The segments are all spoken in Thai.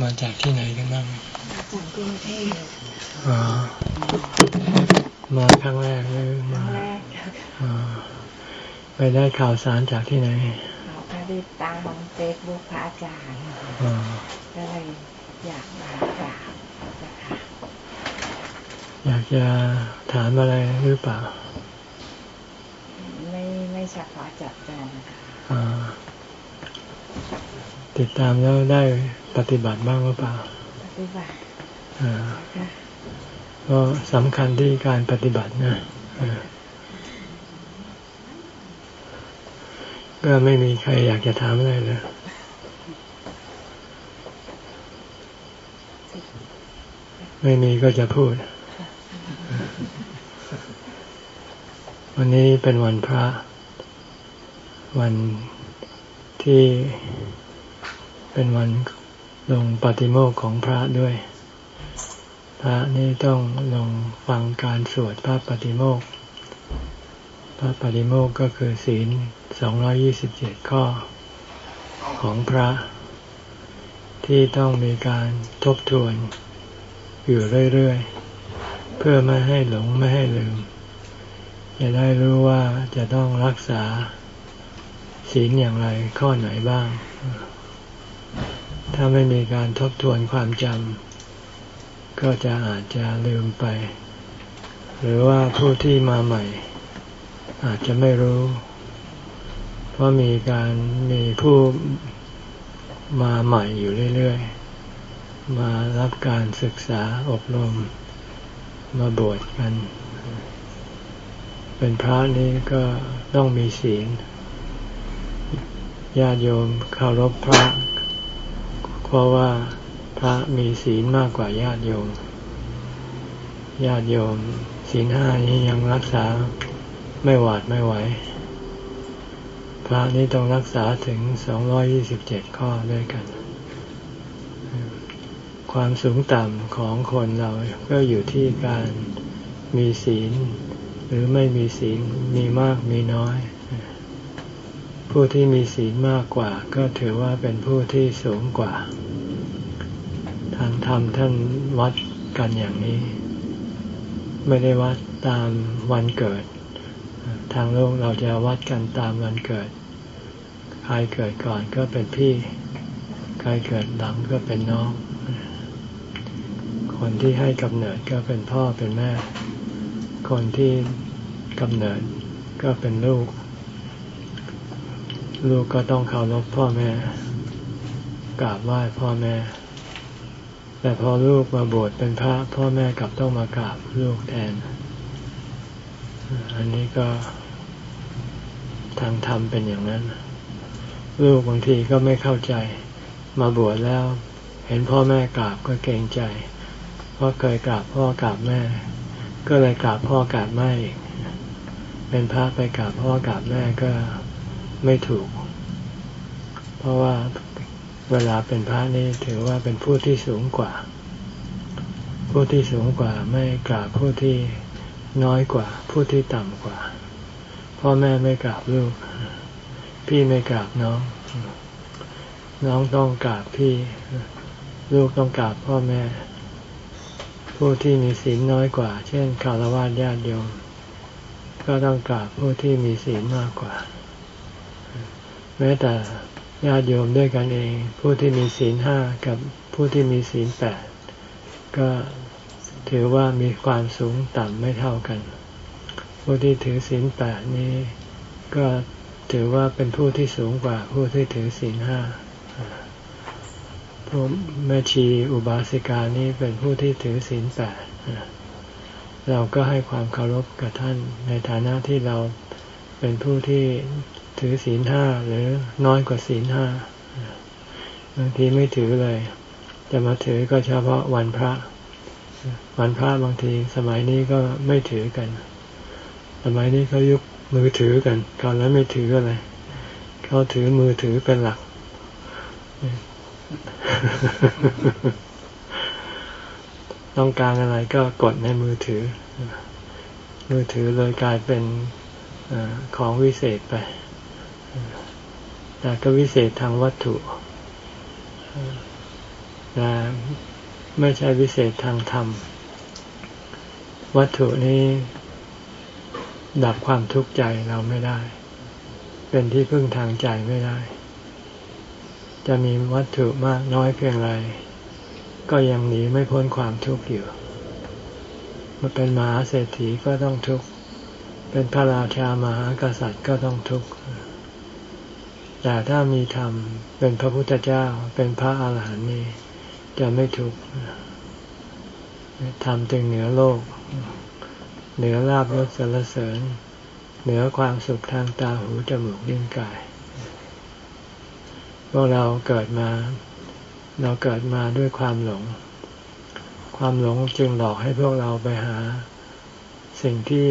มาจากที่ไหนกันบ้างมาจากกรุงเทพอ๋อมาครั้งแรกเลยมาแรกอ๋อไปได้ข่าวสารจากที่ไหนเราก็ได้ตามเฟซบุ๊กพระอาจารย์ก็เลยอยากมากราบนะคะอยากจะถามอะไรหรือเปล่า ไม่ไม่เฉพาะจับใจนะคะติดตามแล้วได้ ปฏิบัติบ้างหรือเปล่า ปฏิบัติก็สำคัญที่การปฏิบัตินะก็ไม่มีใครอยากจะถามอะไรเลยไม่มีก็จะพูด วันนี้เป็นวันพระ วันที่เป็นวัน ลงปฏิโมกของพระด้วย พระนี่ต้องลงฟังการสวดพระปฏิโมกพระปฏิโมกก็คือศีลสองยี่สิบเจ็ดข้อของพระ ที่ต้องมีการทบทวนอยู่เรื่อยๆ เพื่อไม่ให้หลงไม่ให้ลืม จะได้รู้ว่าจะต้องรักษาศีลอย่างไรข้อไหนบ้าง ถ้าไม่มีการทบทวนความจำก็จะอาจจะลืมไป หรือว่าผู้ที่มาใหม่ อาจจะไม่รู้ เพราะมีการมีผู้มาใหม่อยู่เรื่อยๆ มารับการศึกษาอบรม มาบวชกัน เป็นพระนี้ก็ต้องมีศีลญาติโยมเคารพพระ เพราะว่าพระมีศีลมากกว่าญาติโยม ญาติโยม ศีลห้านี้ยังรักษาไม่หวาดไม่ไหว พระนี้ต้องรักษาถึงสองยี่สิบเจ็ดข้อด้วยกัน ความสูงต่ำของคนเราก็อยู่ที่การมีศีล หรือไม่มีศีลมีมากมีน้อย ผู้ที่มีศีลมากกว่า ก็ถือว่าเป็นผู้ที่สูงกว่า ทางธรรมท่านวัดกันอย่างนี้ ไม่ได้วัดตามวันเกิด ทางโลกเราจะวัดกันตามวันเกิด ใครเกิดก่อนก็เป็นพี่ ใครเกิดหลังก็เป็นน้อง คนที่ให้กำเนิดก็เป็นพ่อเป็นแม่ คนที่กำเนิดก็เป็นลูก ลูกก็ต้องเคารพพ่อแม่ กราบไหว้พ่อแม่ แต่พอลูกมาบวชเป็นพระ พ่อแม่กลับต้องมากราบลูกแทน อันนี้ก็ทางธรรมเป็นอย่างนั้น ลูกบางทีก็ไม่เข้าใจ มาบวชแล้ว เห็นพ่อแม่กราบก็เกรงใจ เพราะเคยกราบพ่อกราบแม่ ก็เลยกราบพ่อกราบแม่อีกเป็นพระไปกราบพ่อกราบแม่ก็ ไม่ถูก เพราะว่าเวลาเป็นพระนี่ถือว่าเป็นผู้ที่สูงกว่า ผู้ที่สูงกว่าไม่กราบผู้ที่น้อยกว่า ผู้ที่ต่ำกว่าพ่อแม่ไม่กราบลูก พี่ไม่กราบน้อง น้องต้องกราบพี่ ลูกต้องกราบพ่อแม่ ผู้ที่มีศีลน้อยกว่า เช่นคารวะญาติโยม ก็ต้องกราบผู้ที่มีศีลมากกว่า แม้แต่ญาติโยมด้วยกันเอง ผู้ที่มีศีลห้ากับผู้ที่มีศีลแปดก็ถือว่ามีความสูงต่ำไม่เท่ากัน ผู้ที่ถือศีลแปดนี้ ก็ถือว่าเป็นผู้ที่สูงกว่าผู้ที่ถือศีลห้าผู้แม่ชีอุบาสิกานี้เป็นผู้ที่ถือศีลแปดเราก็ให้ความเคารพกับท่านในฐานะที่เราเป็นผู้ที่ ถือศีลห้าหรือน้อยกว่าศีลห้าบางทีไม่ถือเลย จะมาถือก็เฉพาะวันพระ วันพระบางทีสมัยนี้ก็ไม่ถือกัน สมัยนี้เขายุกมือถือกันตอนนั้นไม่ถืออะไรเขาถือมือถือเป็นหลัก ต้องการอะไรก็กดในมือถือ มือถือเลยกลายเป็นอของวิเศษไป แต่ก็วิเศษทางวัตถุแต่ไม่ใช่วิเศษทางธรรม วัตถุนี้ ดับความทุกข์ใจเราไม่ได้ เป็นที่พึ่งทางใจไม่ได้ จะมีวัตถุมากน้อยเพียงไร ก็ยังหนีไม่พ้นความทุกข์อยู่มาเป็นมหาเศรษฐีก็ต้องทุกข์ เป็นพระราชามหากษัตริย์ก็ต้องทุกข์ แต่ถ้ามีธรรมเป็นพระพุทธเจ้าเป็นพระอาหารหันต์นี่จะไม่ทุกข์ธรรมจึงเหนือโลก เหนือลาบยศสรรเสริญ เหนือความสุขทางตาหูจมูกลิ้นกาย พวกเราเกิดมา เราเกิดมาด้วยความหลง ความหลงจึงหลอกให้พวกเราไปหา สิ่งที่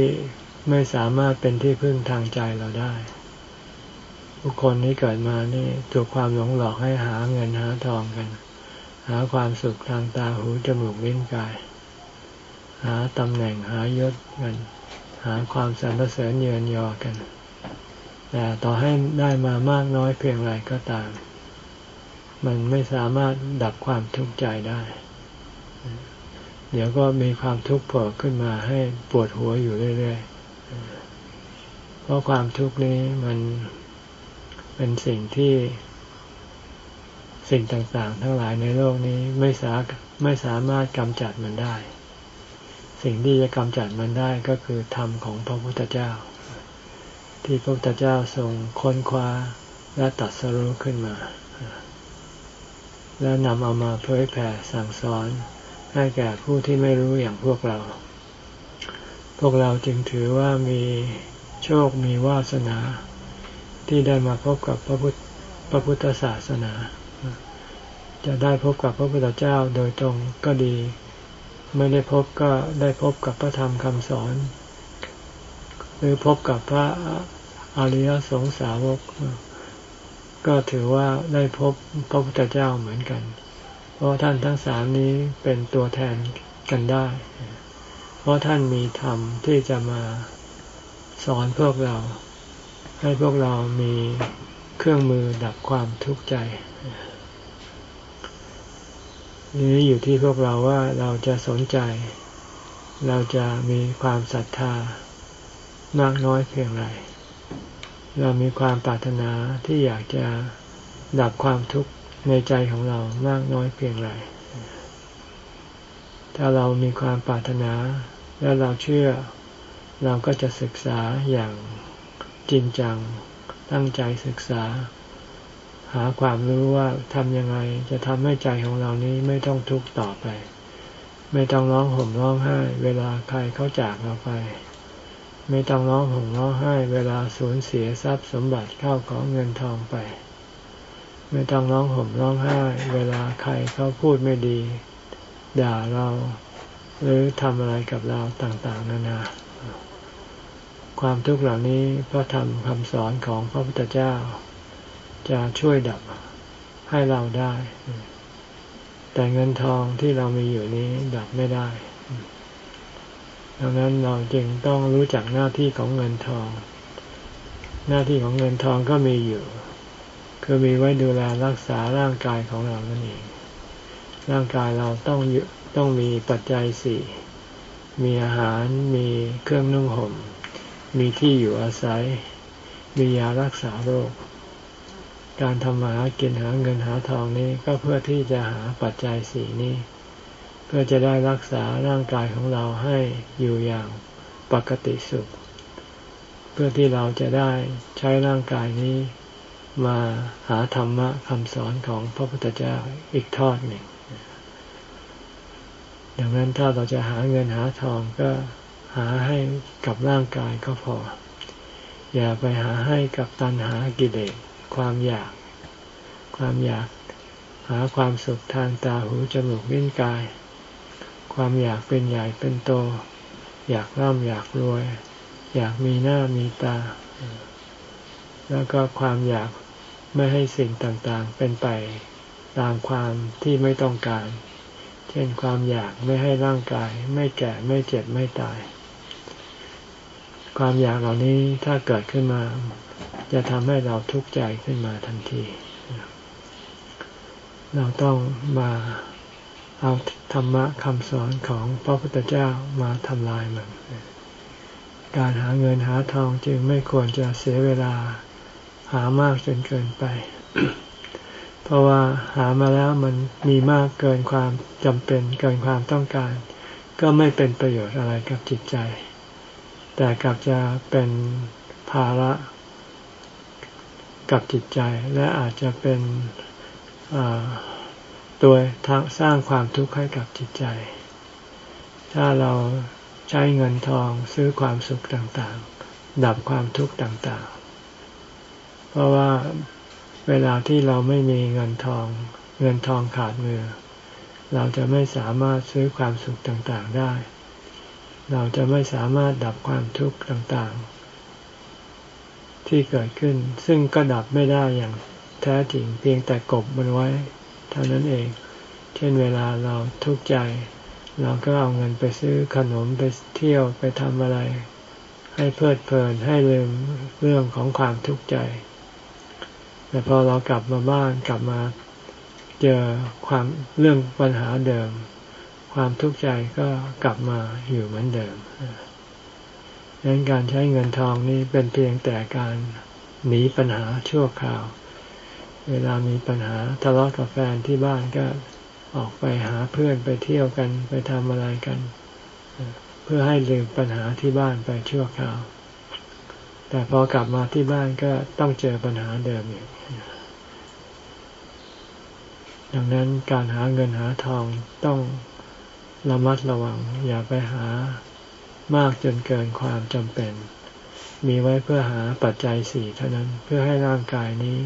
ไม่สามารถเป็นที่พึ่งทางใจเราได้ บุคคลที่เกิดมานี่ถูกความหลงหลอกให้หาเงินหาทองกัน หาความสุขทางตาหูจมูกลิ้นกาย หาตำแหน่งหายศกัน หาความสรรเสริญเยือนยอกัน แต่ต่อให้ได้มามากน้อยเพียงไรก็ตาม มันไม่สามารถดับความทุกข์ใจได้ เดี๋ยวก็มีความทุกข์โผล่ขึ้นมาให้ปวดหัวอยู่เรื่อยๆเพราะความทุกข์นี้มัน เป็นสิ่งที่สิ่งต่างๆ ทั้งหลายในโลกนี้ไม่สาไม่สามารถกำจัดมันได้ สิ่งที่จะกำจัดมันได้ก็คือธรรมของพระพุทธเจ้า ที่พระพุทธเจ้าทรงค้นคว้าและตัดสรู้ขึ้นมา แล้วนำเอามาเผยแผ่สั่งสอนให้แก่ผู้ที่ไม่รู้อย่างพวกเรา พวกเราจึงถือว่ามีโชคมีวาสนา ที่ได้มาพบกับพระพุทธพระพุทธศาสนา จะได้พบกับพระพุทธเจ้าโดยตรงก็ดี ไม่ได้พบก็ได้พบกับพระธรรมคำสอน หรือพบกับพระอริยสงสาวก ก็ถือว่าได้พบพระพุทธเจ้าเหมือนกัน เพราะท่านทั้งสามนี้เป็นตัวแทนกันได้ เพราะท่านมีธรรมที่จะมาสอนพวกเรา ให้พวกเรามีเครื่องมือดับความทุกข์ใจนี้อยู่ที่พวกเราว่าเราจะสนใจ เราจะมีความศรัทธามากน้อยเพียงไร เรามีความปรารถนาที่อยากจะดับความทุกข์ในใจของเรามากน้อยเพียงไร ถ้าเรามีความปรารถนาและเราเชื่อ เราก็จะศึกษาอย่าง จริงจัง ตั้งใจศึกษา หาความรู้ว่าทำยังไงจะทำให้ใจของเรานี้ไม่ต้องทุกข์ต่อไป ไม่ต้องร้องห่มร้องไห้ เวลาใครเขาจากเราไป ไม่ต้องร้องห่มร้องไห้ เวลาสูญเสียทรัพย์สมบัติเข้าของเงินทองไป ไม่ต้องร้องห่มร้องไห้ เวลาใครเขาพูดไม่ดี ด่าเราหรือทำอะไรกับเราต่างๆ นานา ความทุกข์เหล่านี้พระธรรมคำสอนของพระพุทธเจ้า จะช่วยดับให้เราได้ แต่เงินทองที่เรามีอยู่นี้ดับไม่ได้ ดังนั้นเราจึงต้องรู้จักหน้าที่ของเงินทอง หน้าที่ของเงินทองก็มีอยู่ คือมีไว้ดูแลรักษาร่างกายของเรานั่นเอง ร่างกายเราต้องต้องมีปัจจัยสี่ มีอาหาร มีเครื่องนุ่งห่ม มีที่อยู่อาศัย มียารักษาโรค การทำมาหากินหาเงินหาทองนี้ก็เพื่อที่จะหาปัจจัยสี่นี้ เพื่อจะได้รักษาร่างกายของเราให้อยู่อย่างปกติสุข เพื่อที่เราจะได้ใช้ร่างกายนี้มาหาธรรมะคำสอนของพระพุทธเจ้าอีกทอดหนึ่ง ดังนั้นถ้าเราจะหาเงินหาทองก็ หาให้กับร่างกายก็พอ อย่าไปหาให้กับตัณหากิเลสความอยาก ความอยากหาความสุขทางตาหูจมูกลิ้นกาย ความอยากเป็นใหญ่เป็นโต อยากร่ำอยากรวย อยากมีหน้ามีตา แล้วก็ความอยากไม่ให้สิ่งต่างๆ เป็นไปตามความที่ไม่ต้องการ เช่นความอยากไม่ให้ร่างกาย ไม่แก่ไม่เจ็บไม่ตาย ความอยากเหล่านี้ถ้าเกิดขึ้นมา จะทำให้เราทุกข์ใจขึ้นมาทันที เราต้องมาเอาธรรมะคำสอนของพระพุทธเจ้ามาทำลายมัน การหาเงินหาทองจึงไม่ควรจะเสียเวลาหามากจนเกินไป เพราะว่าหามาแล้วมันมีมากเกินความจำเป็นเกินความต้องการ ก็ไม่เป็นประโยชน์อะไรกับจิตใจ แต่กลับจะเป็นภาระกับจิตใจและอาจจะเป็นตัวสร้างความทุกข์ให้กับจิตใจ ถ้าเราใช้เงินทองซื้อความสุขต่างๆ ดับความทุกข์ต่างๆ เพราะว่าเวลาที่เราไม่มีเงินทอง เงินทองขาดมือ เราจะไม่สามารถซื้อความสุขต่างๆได้ เราจะไม่สามารถดับความทุกข์ต่างๆ ที่เกิดขึ้น ซึ่งก็ดับไม่ได้อย่างแท้จริงเพียงแต่กบมันไว้ เท่านั้นเอง เช่นเวลาเราทุกข์ใจ เราก็เอาเงินไปซื้อขนมไปเที่ยวไปทำอะไร ให้เพลิดเพลินให้ลืมเรื่องของความทุกข์ใจ แต่พอเรากลับมาบ้านกลับมาเจอความเรื่องปัญหาเดิม ความทุกข์ใจก็กลับมาอยู่เหมือนเดิมดังนั้นการใช้เงินทองนี้เป็นเพียงแต่การหนีปัญหาชั่วคราว เวลามีปัญหาทะเลาะกับแฟนที่บ้านก็ออกไปหาเพื่อนไปเที่ยวกันไปทำอะไรกัน เพื่อให้ลืมปัญหาที่บ้านไปชั่วคราว แต่พอกลับมาที่บ้านก็ต้องเจอปัญหาเดิมอีกดังนั้นการหาเงินหาทองต้อง ระมัดระวัง อย่าไปหามากจนเกินความจำเป็น มีไว้เพื่อหาปัจจัยสี่เท่านั้นเพื่อให้ร่างกายนี้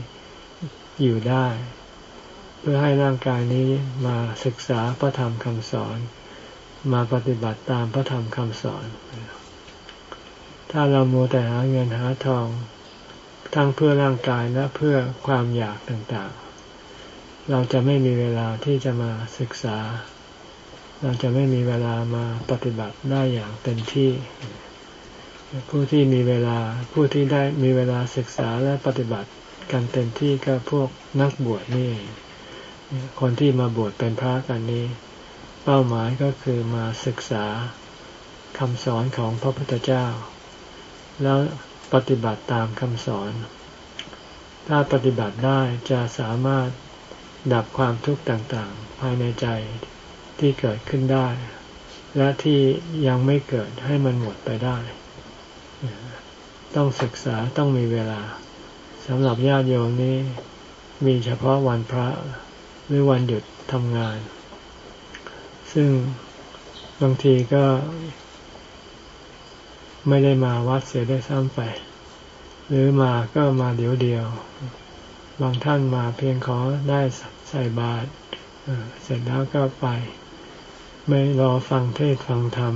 อยู่ได้ เพื่อให้ร่างกายนี้มาศึกษาพระธรรมคำสอน มาปฏิบัติตามพระธรรมคำสอน ถ้าเราโมแต่หาเงินหาทอง ทั้งเพื่อร่างกายและเพื่อความอยากต่างๆ เราจะไม่มีเวลาที่จะมาศึกษา เราจะไม่มีเวลามาปฏิบัติได้อย่างเต็มที่ ผู้ที่มีเวลาผู้ที่ได้มีเวลาศึกษาและปฏิบัติกันเต็มที่ก็พวกนักบวชนี่คนที่มาบวชเป็นพระกันนี้ เป้าหมายก็คือมาศึกษาคำสอนของพระพุทธเจ้า แล้วปฏิบัติตามคำสอน ถ้าปฏิบัติได้จะสามารถดับความทุกข์ต่างๆ ภายในใจ ที่เกิดขึ้นได้ และที่ยังไม่เกิดให้มันหมดไปได้ ต้องศึกษาต้องมีเวลาสำหรับญาติโยมนี้มีเฉพาะวันพระหรือวันหยุดทำงาน ซึ่งบางทีก็ไม่ได้มาวัดเสียได้ซ้ำไป หรือมาก็มาเดี๋ยวเดียว บางท่านมาเพียงขอได้ใส่บาตรเสร็จแล้วก็ไป ไม่รอฟังเทศฟังธรรม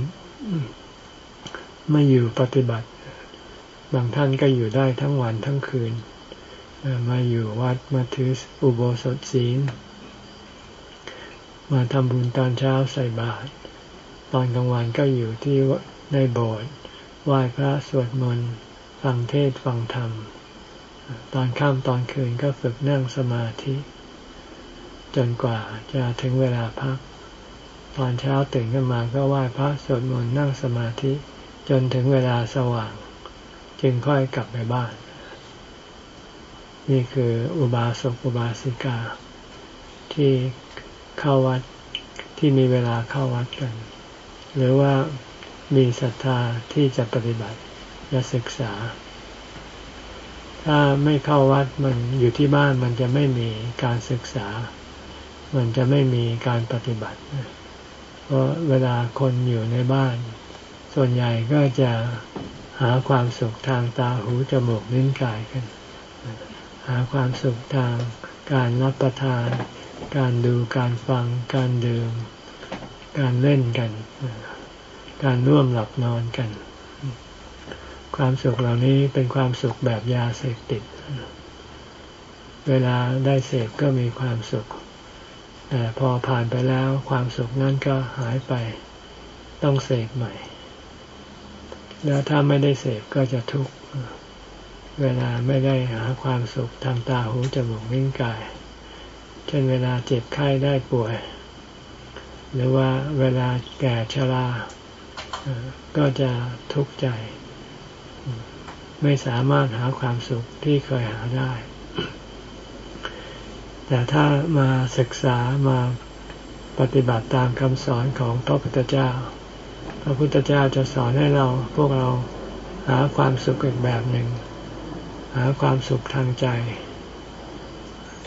ไม่อยู่ปฏิบัติ บางท่านก็อยู่ได้ทั้งวันทั้งคืน มาอยู่วัดมาถืออุโบสถศีล มาทำบุญตอนเช้าใส่บาตร ตอนกลางวันก็อยู่ที่ในโบสถ์ไหว้พระสวดมนต์ฟังเทศฟังธรรม ตอนค่ำตอนคืนก็ฝึกนั่งสมาธิ จนกว่าจะถึงเวลาพัก ตอนเช้าตื่นขึ้นมาก็ไหว้พระสวดมนต์นั่งสมาธิจนถึงเวลาสว่าง จึงค่อยกลับไปบ้าน นี่คืออุบาสกอุบาสิกา ที่เข้าวัดที่มีเวลาเข้าวัดกัน หรือว่ามีศรัทธาที่จะปฏิบัติและศึกษา ถ้าไม่เข้าวัดมันอยู่ที่บ้านมันจะไม่มีการศึกษา มันจะไม่มีการปฏิบัติเเพราะเวลาคนอยู่ในบ้าน ส่วนใหญ่ก็จะหาความสุขทางตาหูจมูกลิ้นกายกัน หาความสุขทางการรับประทาน การดูการฟัง การดื่ม การเล่นกัน การร่วมหลับนอนกัน ความสุขเหล่านี้เป็นความสุขแบบยาเสพติด เวลาได้เสพก็มีความสุข พอผ่านไปแล้วความสุขนั้นก็หายไป ต้องเสพใหม่ แล้วถ้าไม่ได้เสพก็จะทุกข์เวลาไม่ได้หาความสุขทางตาหูจมูกลิ้นกาย เช่นเวลาเจ็บไข้ได้ป่วย หรือว่าเวลาแก่ชราก็จะทุกข์ใจ ไม่สามารถหาความสุขที่เคยหาได้ แต่ถ้ามาศึกษามาปฏิบัติตามคำสอนของพระพุทธเจ้า พระพุทธเจ้าจะสอนให้เราพวกเราหาความสุขอีกแบบหนึ่ง หาความสุขทางใจ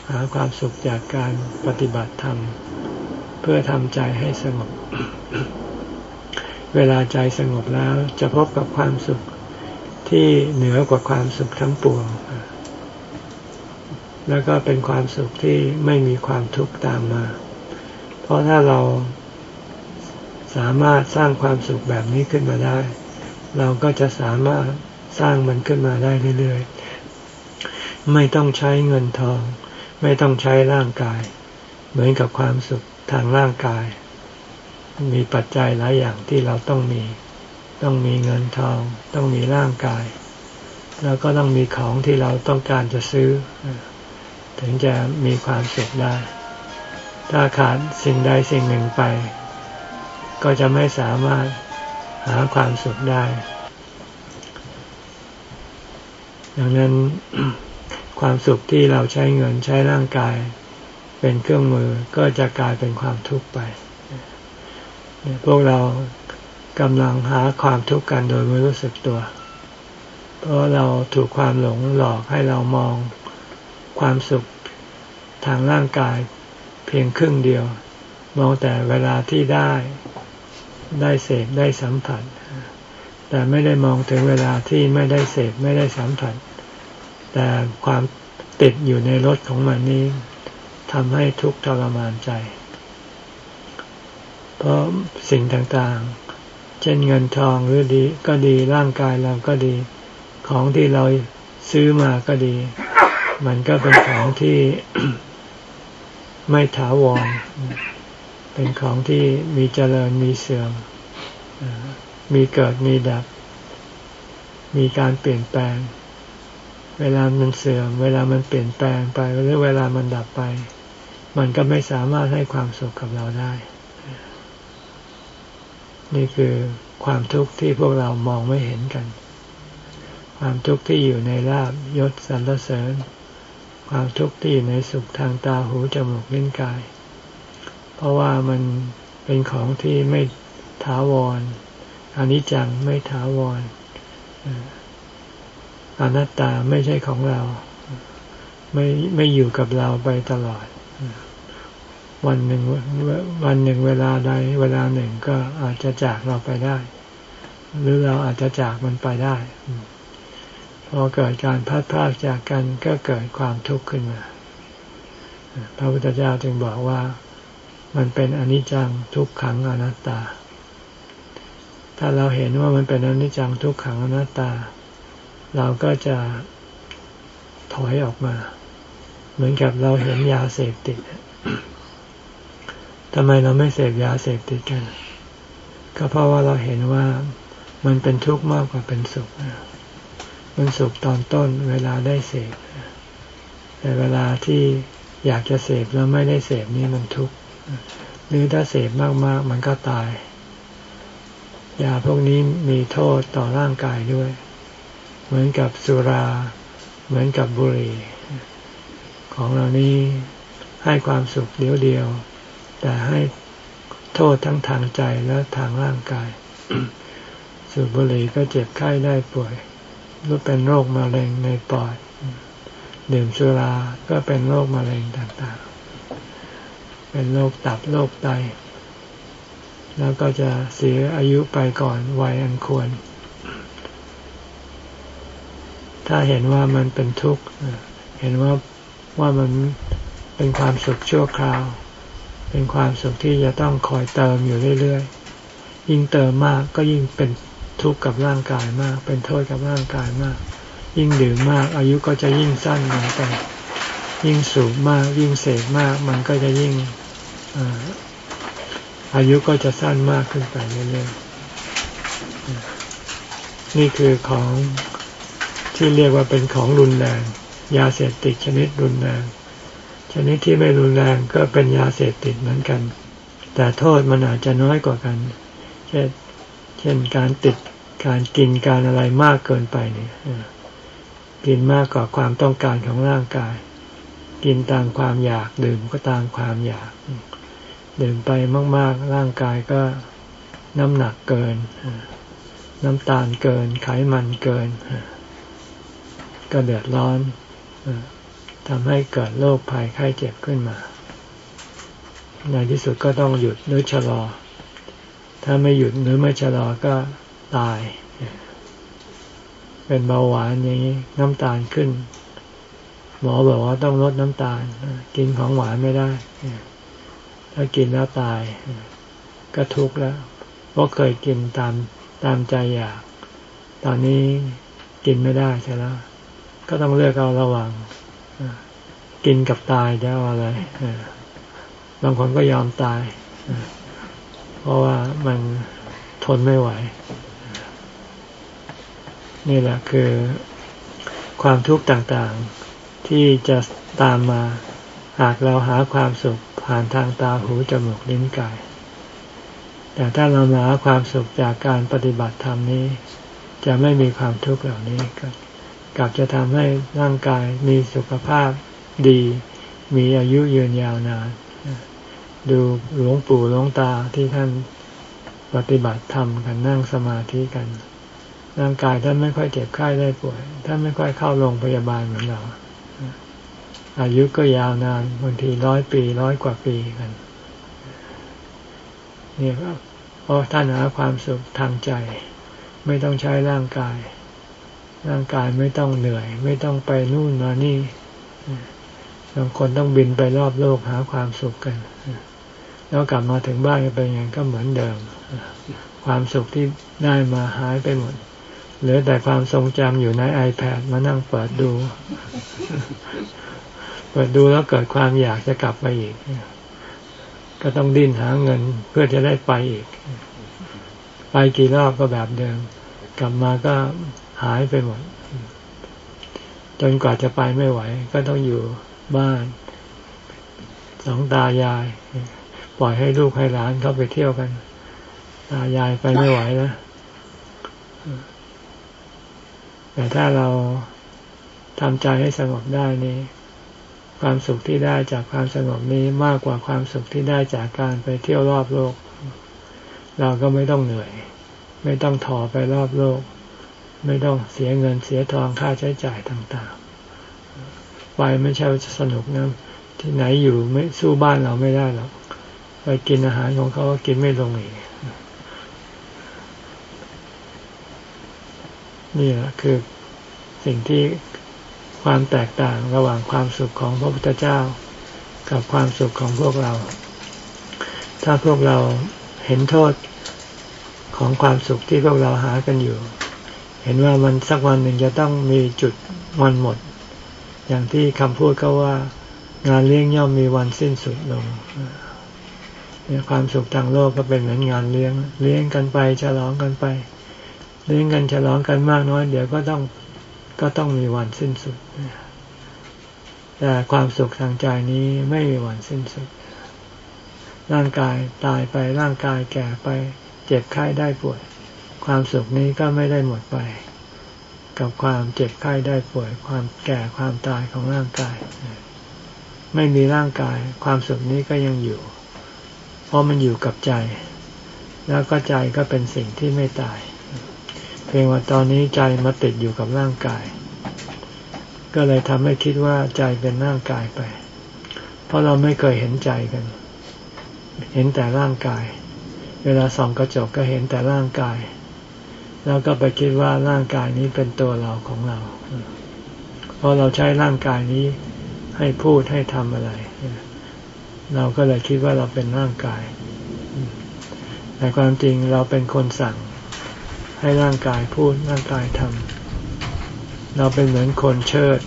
หาความสุขจากการปฏิบัติธรรม เพื่อทำใจให้สงบ เวลาใจสงบแล้วจะพบกับความสุขที่เหนือกว่าความสุขทั้งปวง แล้วก็เป็นความสุขที่ไม่มีความทุกข์ตามมา เพราะถ้าเราสามารถสร้างความสุขแบบนี้ขึ้นมาได้ เราก็จะสามารถสร้างมันขึ้นมาได้เรื่อยๆ ไม่ต้องใช้เงินทอง ไม่ต้องใช้ร่างกาย เหมือนกับความสุขทางร่างกาย มีปัจจัยหลายอย่างที่เราต้องมี ต้องมีเงินทอง ต้องมีร่างกาย แล้วก็ต้องมีของที่เราต้องการจะซื้อ ถึงจะมีความสุขได้ ถ้าขาดสิ่งใดสิ่งหนึ่งไป ก็จะไม่สามารถหาความสุขได้ ดังนั้นความสุขที่เราใช้เงินใช้ร่างกาย เป็นเครื่องมือก็จะกลายเป็นความทุกข์ไป พวกเรากำลังหาความทุกข์กันโดยไม่รู้สึกตัว เพราะเราถูกความหลงหลอกให้เรามอง ความสุขทางร่างกายเพียงครึ่งเดียว มองแต่เวลาที่ได้ได้เสพได้สัมผัส แต่ไม่ได้มองถึงเวลาที่ไม่ได้เสพไม่ได้สัมผัส แต่ความติดอยู่ในรถของมันนี้ทำให้ทุกข์ทรมานใจ เพราะสิ่งต่างๆ เช่นเงินทองหรือดีก็ดีร่างกายเราก็ดี ของที่เราซื้อมาก็ดี มันก็เป็นของที่ไม่ถาวร เป็นของที่มีเจริญมีเสื่อม มีเกิดมีดับ มีการเปลี่ยนแปลง เวลามันเสื่อม เวลามันเปลี่ยนแปลงไป หรือเวลามันดับไป มันก็ไม่สามารถให้ความสุขกับเราได้ นี่คือความทุกข์ที่พวกเรามองไม่เห็นกัน ความทุกข์ที่อยู่ในลาบยศสรรเสริญ ความทุกข์ที่อยู่ในสุขทางตาหูจมูกลิ้นกาย เพราะว่ามันเป็นของที่ไม่ถาวรอนิจจังไม่ถาวรอนัตตาไม่ใช่ของเรา ไม่ไม่อยู่กับเราไปตลอด วันหนึ่งวันหนึ่งเวลาใดเวลาหนึ่งก็อาจจะจากเราไปได้ หรือเราอาจจะจากมันไปได้ พอเกิดการพัดพากจากกันก็เกิดความทุกข์ขึ้นมา พระพุทธเจ้าจึงบอกว่ามันเป็นอนิจจังทุกขังอนัตตา ถ้าเราเห็นว่ามันเป็นอนิจจังทุกขังอนัตตา เราก็จะถอยออกมา เหมือนกับเราเห็นยาเสพติดทำไมเราไม่เสพยาเสพติดกัน ก็เพราะว่าเราเห็นว่ามันเป็นทุกข์มากกว่าเป็นสุข มันสุขตอนต้นเวลาได้เสพแต่เวลาที่อยากจะเสพแล้วไม่ได้เสพนี่มันทุกข์หรือถ้าเสพมากๆ มันก็ตายยาพวกนี้มีโทษต่อร่างกายด้วย เหมือนกับสุรา เหมือนกับบุหรี่ ของเรานี้ให้ความสุขเดียวเดียว แต่ให้โทษทั้งทางใจและทางร่างกาย สูบบุหรี่ก็เจ็บไข้ได้ป่วย รู้เป็นโรคมะเร็งในปอดดื่มสุราก็เป็นโรคมะเร็งต่างๆ เป็นโรคตับโรคไต แล้วก็จะเสียอายุไปก่อนวัยอันควร ถ้าเห็นว่ามันเป็นทุกข์ เห็นว่าว่ามันเป็นความสุขชั่วคราว เป็นความสุขที่จะต้องคอยเติมอยู่เรื่อยๆ ยิ่งเติมมากก็ยิ่งเป็น ทุกข์กับร่างกายมาก เป็นโทษกับร่างกายมาก ยิ่งดื่มมาก อายุก็จะยิ่งสั้นลงไป ยิ่งสูบมาก ยิ่งเสพมาก มันก็จะยิ่งอายุก็จะสั้นมากขึ้นไปเรื่อยๆนี่คือของที่เรียกว่าเป็นของรุนแรง ยาเสพติดชนิดรุนแรง ชนิดที่ไม่รุนแรงก็เป็นยาเสพติดเหมือนกันแแต่โทษมันอาจจะน้อยกว่ากันเช่น เช่นการติดการกินการอะไรมากเกินไปเนี่ยกินมากกว่าความต้องการของร่างกาย กินตามความอยากดื่มก็ตามความอยาก ดื่มไปมาก ๆ ร่างกายก็น้ำหนักเกิน น้ำตาลเกิน ไขมันเกิน ก็เดือดร้อนทำให้เกิดโรคภัยไข้เจ็บขึ้นมา ในที่สุดก็ต้องหยุดหรือชะลอ ถ้าไม่หยุดหรือไม่ชะลอก็ตาย เป็นเบาหวานอย่างนี้ น้ำตาลขึ้น หมอบอกว่าต้องลดน้ำตาล กินของหวานไม่ได้ ถ้ากินแล้วตาย ก็ทุกข์แล้ว เพราะเคยกินตามตามใจอยาก ตอนนี้กินไม่ได้ใช่แล้ว ก็ต้องเลือกเอาระหว่างกินกับตายจะเอาอะไรบางคนก็ยอมตาย ราะว่ามันทนไม่ไหว นี่แหละคือความทุกข์ต่างๆที่จะตามมาหากเราหาความสุขผ่านทางตาหูจมูกลิ้นกาย แต่ถ้าเราหาความสุขจากการปฏิบัติธรรมนี้ จะไม่มีความทุกข์เหล่านี้กลับจะทำให้ร่างกายมีสุขภาพดี มีอายุยืนยาวนาน ดูหลวงปู่หลวงตาที่ท่านปฏิบัติธรรมกันนั่งสมาธิกันร่างกายท่านไม่ค่อยเจ็บไข้ได้ป่วยท่านไม่ค่อยเข้าโรงพยาบาลเหมือนเราอายุก็ยาวนานบางทีร้อยปีร้อยกว่าปีกันนี่ครับเพราะท่านหาความสุขทางใจ ไม่ต้องใช้ร่างกาย ร่างกายไม่ต้องเหนื่อย ไม่ต้องไปนู่นมานี่บางคนต้องบินไปรอบโลกหาความสุขกัน แล้วกลับมาถึงบ้านก็เป็นยังไงก็เหมือนเดิม ความสุขที่ได้มาหายไปหมด เหลือแต่ความทรงจำอยู่ใน iPad มานั่งเปิดดู เปิดดูแล้วเกิดความอยากจะกลับไปอีก ก็ต้องดิ้นหาเงินเพื่อจะได้ไปอีก ไปกี่รอบก็แบบเดิม กลับมาก็หายไปหมด จนกว่าจะไปไม่ไหว ก็ต้องอยู่บ้าน สองตายาย ปล่อยให้ลูกให้หลานเขาไปเที่ยวกันตายายไปไม่ไหวแล้วแต่ถ้าเราทำใจให้สงบได้นี่ความสุขที่ได้จากความสงบนี้มากกว่าความสุขที่ได้จากการไปเที่ยวรอบโลก เราก็ไม่ต้องเหนื่อย ไม่ต้องถอไปรอบโลก ไม่ต้องเสียเงินเสียทองค่าใช้จ่ายต่างๆไปไม่ใช่จะสนุกนะที่ไหนอยู่ไม่สู้บ้านเราไม่ได้หรอก ไปกินอาหารของเขาก็กินไม่ลงอีกนี่แหละคือสิ่งที่ความแตกต่างระหว่างความสุขของพระพุทธเจ้า กับความสุขของพวกเรา ถ้าพวกเราเห็นโทษของความสุขที่พวกเราหากันอยู่ เห็นว่ามันสักวันหนึ่งจะต้องมีจุดมันหมด อย่างที่คำพูดเขาว่างานเลี้ยงย่อมมีวันสิ้นสุดลงเความสุขทางโลกก็เป็นเหมือนงานเลี้ยง เลี้ยงกันไปฉลองกันไป เลี้ยงกันฉลองกันมากน้อย เดี๋ยวก็ต้องก็ต้องมีวันสิ้นสุดแต่ความสุขทางใจนี้ไม่มีวันสิ้นสุด ร่างกายตายไปร่างกายแก่ไป เจ็บไข้ได้ป่วย ความสุขนี้ก็ไม่ได้หมดไป กับความเจ็บไข้ได้ป่วย ความแก่ความตายของร่างกาย ไม่มีร่างกาย ความสุขนี้ก็ยังอยู่ เพราะมันอยู่กับใจ แล้วก็ใจก็เป็นสิ่งที่ไม่ตาย เพียงว่าตอนนี้ใจมาติดอยู่กับร่างกาย ก็เลยทำให้คิดว่าใจเป็นร่างกายไป เพราะเราไม่เคยเห็นใจกัน เห็นแต่ร่างกาย เวลาส่องกระจกก็เห็นแต่ร่างกาย แล้วก็ไปคิดว่าร่างกายนี้เป็นตัวเราของเรา เพราะเราใช้ร่างกายนี้ให้พูดให้ทำอะไร เราก็เลยคิดว่าเราเป็นร่างกาย แต่ความจริงเราเป็นคนสั่ง ให้ร่างกายพูดร่างกายทำเราเป็นเหมือนคนเชิด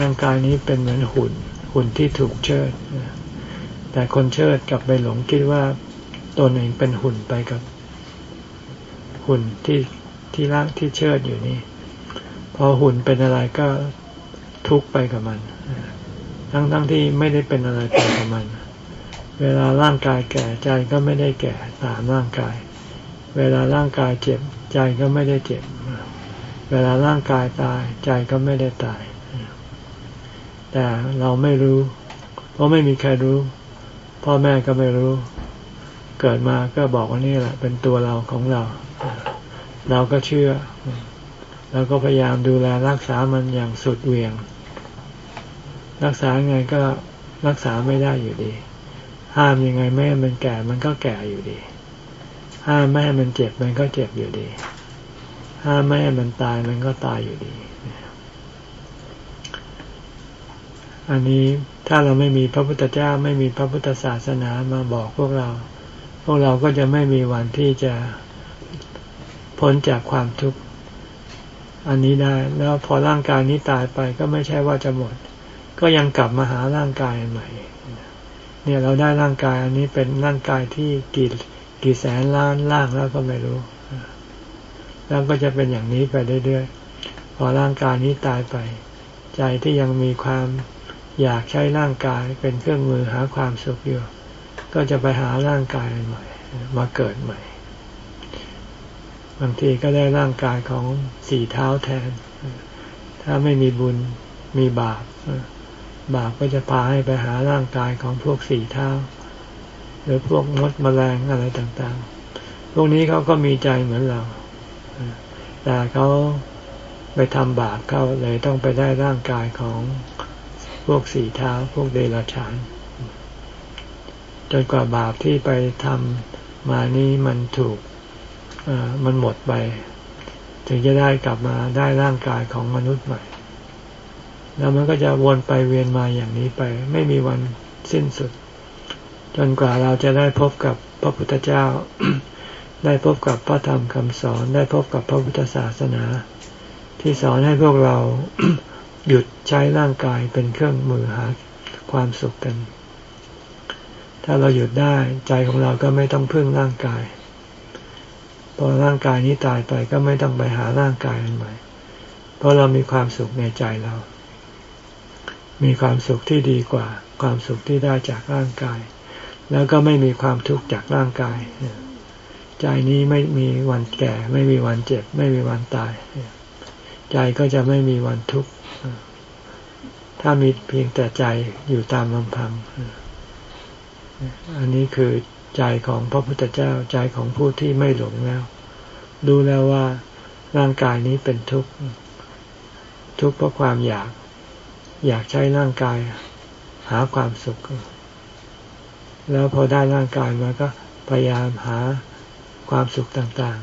ร่างกายนี้เป็นเหมือนหุ่น หุ่นที่ถูกเชิด แต่คนเชิดกลับไปหลงคิดว่าตนเองเป็นหุ่นไปกับ หุ่นที่ที่ร่างที่เชิดอยู่นี่ พอหุ่นเป็นอะไรก็ทุกไปกับมัน ทั้งทั้งที่ไม่ได้เป็นอะไรไปกับมันเวเวลาร่างกายแก่ใจก็ไม่ได้แก่ตามร่างกาย เวลาร่างกายเจ็บใจก็ไม่ได้เจ็บ เวลาร่างกายตายใจก็ไม่ได้ตาย แต่เราไม่รู้ เพราะไม่มีใครรู้ พ่อแม่ก็ไม่รู้ เกิดมาก็บอกว่านี่แหละ เป็นตัวเราของเรา เราก็เชื่อ เราก็พยายามดูแลรักษามันอย่างสุดเวียง รักษาไงก็รักษาไม่ได้อยู่ดี ห้ามยังไงไม่ให้มันแก่มันก็แก่อยู่ดี ห้ามไม่ให้มันเจ็บมันก็เจ็บอยู่ดี ห้ามไม่ให้มันตายมันก็ตายอยู่ดี อันนี้ถ้าเราไม่มีพระพุทธเจ้าไม่มีพระพุทธศาสนามาบอกพวกเรา พวกเราก็จะไม่มีวันที่จะพ้นจากความทุกข์อันนี้ได้ แล้วพอร่างกายนี้ตายไปก็ไม่ใช่ว่าจะหมด ก็ยังกลับมาหาร่างกายใหม่ เนี่ยเราได้ร่างกายอันนี้เป็นร่างกายที่กี่กี่แสนล้านล่างแล้วก็ไม่รู้ แล้วก็จะเป็นอย่างนี้ไปเรื่อยๆ พอร่างกายนี้ตายไป ใจที่ยังมีความอยากใช้ร่างกายเป็นเครื่องมือหาความสุขอยู่ ก็จะไปหาร่างกายใหม่ มาเกิดใหม่ บางทีก็ได้ร่างกายของสี่เท้าแทน ถ้าไม่มีบุญมีบาป บาปก็จะพาให้ไปหาร่างกายของพวกสี่เท้า หรือพวกมดมแมลงอะไรต่างๆ พวกนี้เขาก็มีใจเหมือนเรา แต่เขาไปทำบาปเขาเลยต้องไปได้ร่างกายของพวกสี่เท้า พวกเดรัจฉาน จนกว่าบาปที่ไปทำมานี้มันถูกมันหมดไป ถึงจะได้กลับมาได้ร่างกายของมนุษย์ใหม่ แล้วมันก็จะวนไปเวียนมาอย่างนี้ไป ไม่มีวันสิ้นสุด จนกว่าเราจะได้พบกับพระพุทธเจ้า ได้พบกับพระธรรมคำสอน ได้พบกับพระพุทธศาสนา ที่สอนให้พวกเราหยุดใช้ร่างกายเป็นเครื่องมือหาความสุขกัน ถ้าเราหยุดได้ใจของเราก็ไม่ต้องพึ่งร่างกาย พอร่างกายนี้ตายไปก็ไม่ต้องไปหาร่างกายอันใหม่ เพราะเรามีความสุขในใจเรา มีความสุขที่ดีกว่า ความสุขที่ได้จากร่างกาย แล้วก็ไม่มีความทุกข์จากร่างกาย ใจนี้ไม่มีวันแก่ ไม่มีวันเจ็บ ไม่มีวันตาย ใจก็จะไม่มีวันทุกข์ถ้ามีเพียงแต่ใจอยู่ตามลำพัง อันนี้คือใจของพระพุทธเจ้าใจของผู้ที่ไม่หลงแล้วรู้แล้วว่าร่างกายนี้เป็นทุกข์ ทุกข์เพราะความอยาก อยากใช้ร่างกายหาความสุข แล้วพอได้ร่างกายมาก็พยายามหาความสุขต่าง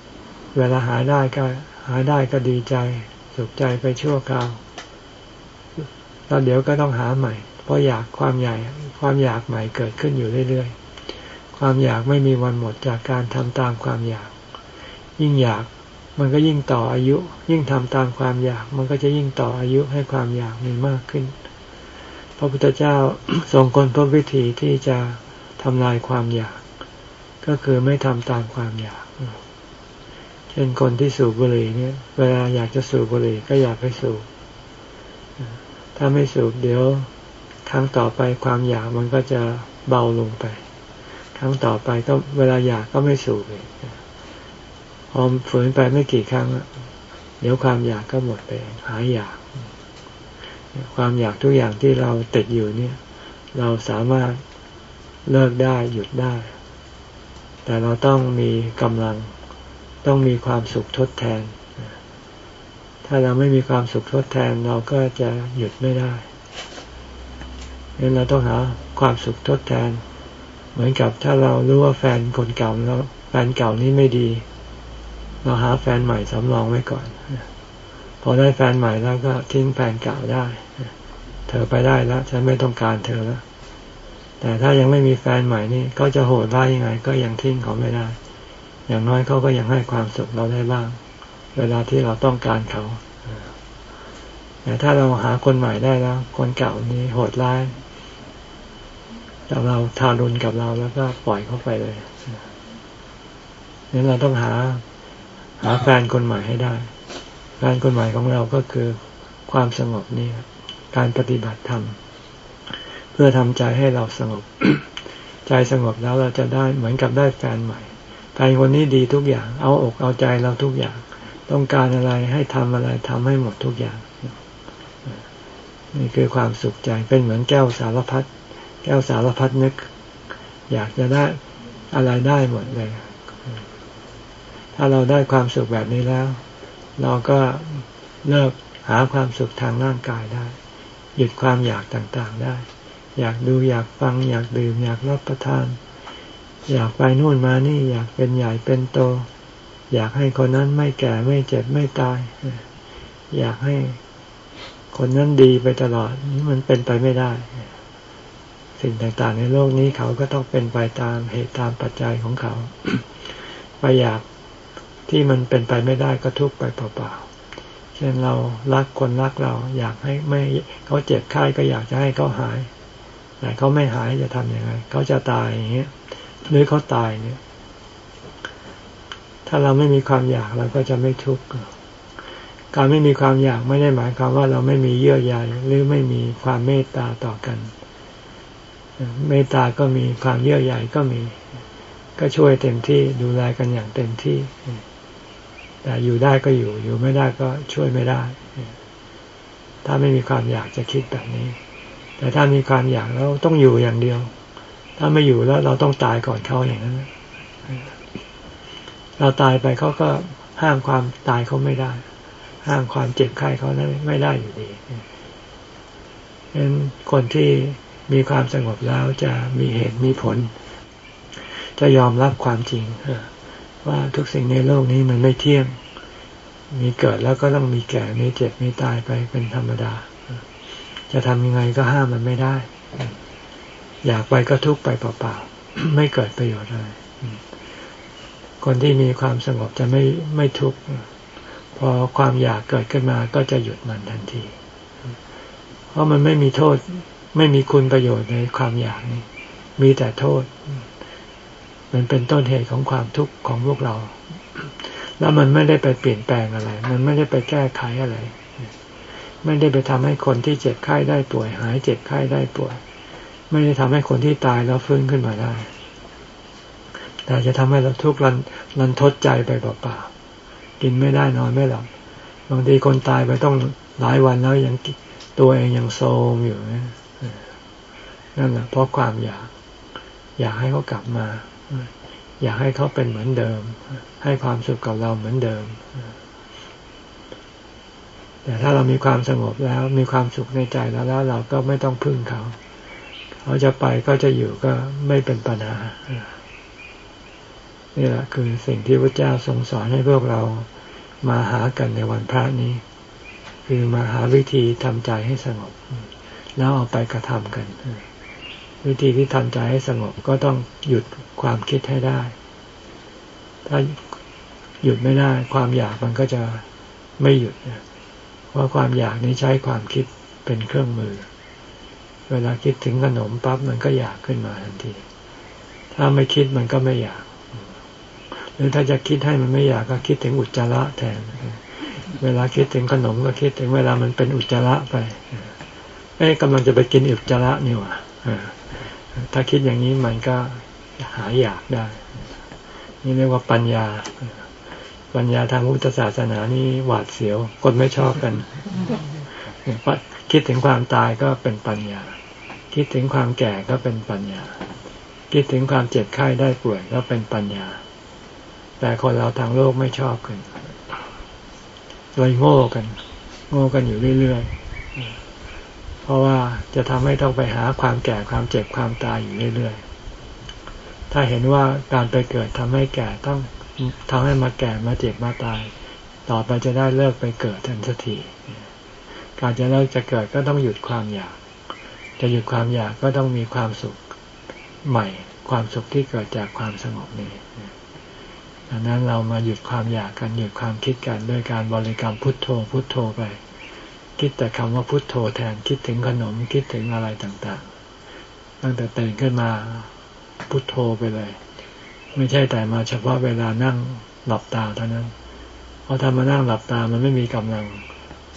ๆ เวลาหาได้ก็หาได้ก็ดีใจ สุขใจไปชั่วคราวแล้วเดี๋ยวก็ต้องหาใหม่ เพราะอยากความใหญ่ความอยากใหม่เกิดขึ้นอยู่เรื่อยๆ ความอยากไม่มีวันหมดจากการทำตามความอยาก ยิ่งอยาก มันก็ยิ่งต่ออายุ ยิ่งทำตามความอยาก มันก็จะยิ่งต่ออายุให้ความอยากมีมากขึ้น พระพุทธเจ้าทรงคนพบวิธีที่จะทำลายความอยาก ก็คือไม่ทำตามความอยากเช่นคนที่สูบบุหรี่เนี่ย เวลาอยากจะสูบบุหรี่ก็อยากให้สูบถ้าไม่สูบเดี๋ยวครั้งต่อไปความอยากมันก็จะเบาลงไป ครั้งต่อไปก็เวลาอยากก็ไม่สูบเลย พอฝืนไปไม่กี่ครั้งเดี๋ยวความอยากก็หมดไปหายอยาก ความอยากทุกอย่างที่เราติดอยู่เนี่ย เราสามารถเลิกได้หยุดได้ แต่เราต้องมีกำลังต้องมีความสุขทดแทน ถ้าเราไม่มีความสุขทดแทนเราก็จะหยุดไม่ได้งนั้นเราต้องหาความสุขทดแทน เหมือนกับถ้าเรารู้ว่าแฟนคนเก่าแล้วแฟนเก่านี้ไม่ดี เราหาแฟนใหม่สำรองไว้ก่อน พอได้แฟนใหม่แล้วก็ทิ้งแฟนเก่าได้ เธอไปได้แล้วฉันไม่ต้องการเธอแล้ว แต่ถ้ายังไม่มีแฟนใหม่นี่ก็จะโหดได้ยังไง ก็ยังทิ้งเขาไม่ได้ อย่างน้อยเขาก็ยังให้ความสุขเราได้บ้าง เวลาที่เราต้องการเขาแต่ถ้าเราหาคนใหม่ได้แล้ว คนเก่านี้โหดร้ายแต่เราทารุณกับเราแล้วก็ปล่อยเขาไปเลยนี่เราต้องหา หาแฟนคนใหม่ให้ได้แฟนคนใหม่ของเราก็คือความสงบนี่การปฏิบัติธรรมเพื่อทำใจให้เราสงบ ใจสงบแล้วเราจะได้เหมือนกับได้แฟนใหม่แฟนคนนี้ดีทุกอย่าง เอาอกเอาใจเราทุกอย่าง ต้องการอะไรให้ทำอะไรทำให้หมดทุกอย่างนี่คือความสุขใจเป็นเหมือนแก้วสารพัดแก้วสารพัดนึก อยากจะได้อะไรได้หมดเลย ถ้าเราได้ความสุขแบบนี้แล้ว เราก็เลิกหาความสุขทางร่างกายได้ หยุดความอยากต่างๆได้ อยากดูอยากฟัง อยากดื่ม อยากรับประทาน อยากไปนู่นมานี่ อยากเป็นใหญ่เป็นโต อยากให้คนนั้นไม่แก่ไม่เจ็บไม่ตาย อยากให้คนนั้นดีไปตลอดนี่มันเป็นไปไม่ได้ สิ่งต่างๆ ในโลกนี้เขาก็ต้องเป็นไปตามเหตุตามปัจจัยของเขา ไปอยาก ที่มันเป็นไปไม่ได้ก็ทุกไปเปล่าๆ เช่นเรารักคนรักเราอยากให้ไม่เขาเจ็บไข้ก็อยากจะให้เขาหาย แต่เขาไม่หายจะทำยังไงเขาจะตายอย่างเงี้ยหรือเขาตายเนี่ย ถ้าเราไม่มีความอยากเราก็จะไม่ทุกข์การไม่มีความอยากไม่ได้หมายความว่าเราไม่มีเยื่อใยหรือไม่มีความเมตตาต่อกัน เมตตาก็มีความเยื่อใยก็มี ก็ช่วยเต็มที่ดูแลกันอย่างเต็มที่ แต่อยู่ได้ก็อยู่อยู่ไม่ได้ก็ช่วยไม่ได้ ถ้าไม่มีความอยากจะคิดแบบนี้ แต่ถ้ามีความอยากแล้วต้องอยู่อย่างเดียว ถ้าไม่อยู่แล้วเราต้องตายก่อนเขาอย่างนั้นเราตายไปเขาก็ห้ามความตายเขาไม่ได้ ห้ามความเจ็บไข้เขาไม่ได้อยู่ดีเพราะฉะนั้นคนที่มีความสงบแล้วจะมีเหตุมีผล จะยอมรับความจริง ว่าทุกสิ่งในโลกนี้มันไม่เที่ยง มีเกิดแล้วก็ต้องมีแก่ มีเจ็บ มีตายไปเป็นธรรมดา จะทำยังไงก็ห้ามมันไม่ได้ อยากไปก็ทุกไปเปล่าๆ ไม่เกิดประโยชน์อะไร คนที่มีความสงบจะไม่ไม่ทุกข์ พอความอยากเกิดขึ้นมาก็จะหยุดมันทันที เพราะมันไม่มีโทษ ไม่มีคุณประโยชน์ในความอยากนี้ มีแต่โทษ มันเป็นต้นเหตุของความทุกข์ของพวกเรา แล้วมันไม่ได้ไปเปลี่ยนแปลงอะไร มันไม่ได้ไปแก้ไขอะไร ไม่ได้ไปทำให้คนที่เจ็บไข้ได้ป่วย หายเจ็บไข้ได้ป่วย ไม่ได้ทำให้คนที่ตายแล้วฟื้นขึ้นมาได้ แต่จะทำให้เราทุกข์รันรันทดใจไปเปล่าๆกินไม่ได้นอนไม่หลับบางทีคนตายไปต้องหลายวันแล้วยังตัวเองยังโซมอยู่นั่นแหละเพราะความอยาก อยากให้เขากลับมา อยากให้เขาเป็นเหมือนเดิม ให้ความสุขกับเราเหมือนเดิม แต่ถ้าเรามีความสงบแล้วมีความสุขในใจแล้วแล้วเราก็ไม่ต้องพึ่งเขา เขาจะไปก็จะอยู่ก็ไม่เป็นปัญหานี่แหละคือสิ่งที่พระเจ้าทรงสอนให้พวกเรามาหากันในวันพระนี้ คือมาหาวิธีทำใจให้สงบ แล้วเอาไปกระทำกัน วิธีที่ทำใจให้สงบก็ต้องหยุดความคิดให้ได้ ถ้าหยุดไม่ได้ความอยากมันก็จะไม่หยุดเพราะความอยากนี้ใช้ความคิดเป็นเครื่องมือ เวลาคิดถึงขนมปั๊บมันก็อยากขึ้นมาทันที ถ้าไม่คิดมันก็ไม่อยาก หรือถ้าจะคิดให้มันไม่อยากก็คิดถึงอุจจาระแทน เวลาคิดถึงขนมก็คิดถึงเวลามันเป็นอุจจาระไปเอ้กำลังจะไปกินอุจจาระนี่หว่า ถ้าคิดอย่างนี้มันก็หายอยากได้ นี่เรียกว่าปัญญา ปัญญาทางพุทธศาสนานี่หวาดเสียว คนไม่ชอบกัน คิดถึงความตายก็เป็นปัญญา คิดถึงความแก่ก็เป็นปัญญา คิดถึงความเจ็บไข้ได้ป่วยก็เป็นปัญญา แต่คนเราทางโลกไม่ชอบกันเลยโง่กัน โง่กันอยู่เรื่อยๆ ราะว่าจะทำให้ต้องไปหาความแก่ความเจ็บความตายอยู่เรื่อยๆ ถ้าเห็นว่าการไปเกิดทำให้แก่ต้องทำให้มาแก่มาเจ็บมาตาย ต่อไปจะได้เลิกไปเกิดทันสักทีการจะเลิกจะเกิดก็ต้องหยุดความอยาก จะหยุดความอยากก็ต้องมีความสุขใหม่ ความสุขที่เกิดจากความสงบนี้ดังนั้นเรามาหยุดความอยากกันหยุดความคิดกันด้วยการบริกรรมพุทโธพุทโธไป คิดแต่คำว่าพุทโธแทนคิดถึงขนมคิดถึงอะไรต่างๆ ตั้งแต่ตื่นขึ้นมาพุทโธไปเลย ไม่ใช่แต่มาเฉพาะเวลานั่งหลับตาเท่านั้น เพราะถ้ามานั่งหลับตามันไม่มีกำลัง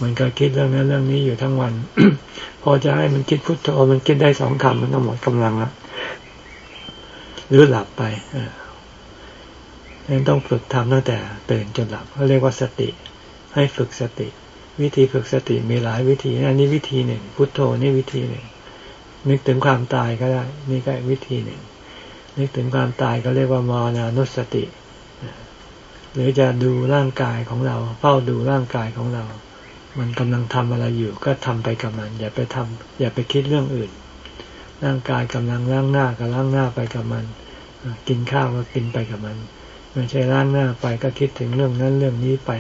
มันก็คิดเรื่องนั้นเรื่องนี้อยู่ทั้งวัน พอจะให้มันคิดพุทโธมันคิดได้สองคำมันก็หมดกำลังแล้วรือหลับไปดังนั้นต้องฝึกทำตั้งแต่ตื่นจนหลับเขาเรียกว่าสติ ให้ฝึกสติ วิธีฝึกสติมีหลายวิธี อันนี้วิธีหนึ่ง พุทโธนี่วิธีหนึ่ง นึกถึงความตายก็ได้ นี่ก็วิธีหนึ่ง นึกถึงความตายก็เรียกว่ามรณานุสติ หรือจะดูร่างกายของเรา เฝ้าดูร่างกายของเรา มันกำลังทำอะไรอยู่ ก็ทำไปกับมัน อย่าไปทำอย่าไปคิดเรื่องอื่น ร่างกายกำลังล้างหน้าก็ล้างหน้าไปกับมัน กินข้าวก็กินไปกับมัน ไม่ใช่ล้างหน้าไปก็คิดถึงเรื่องนั้นเรื่องนี้ไป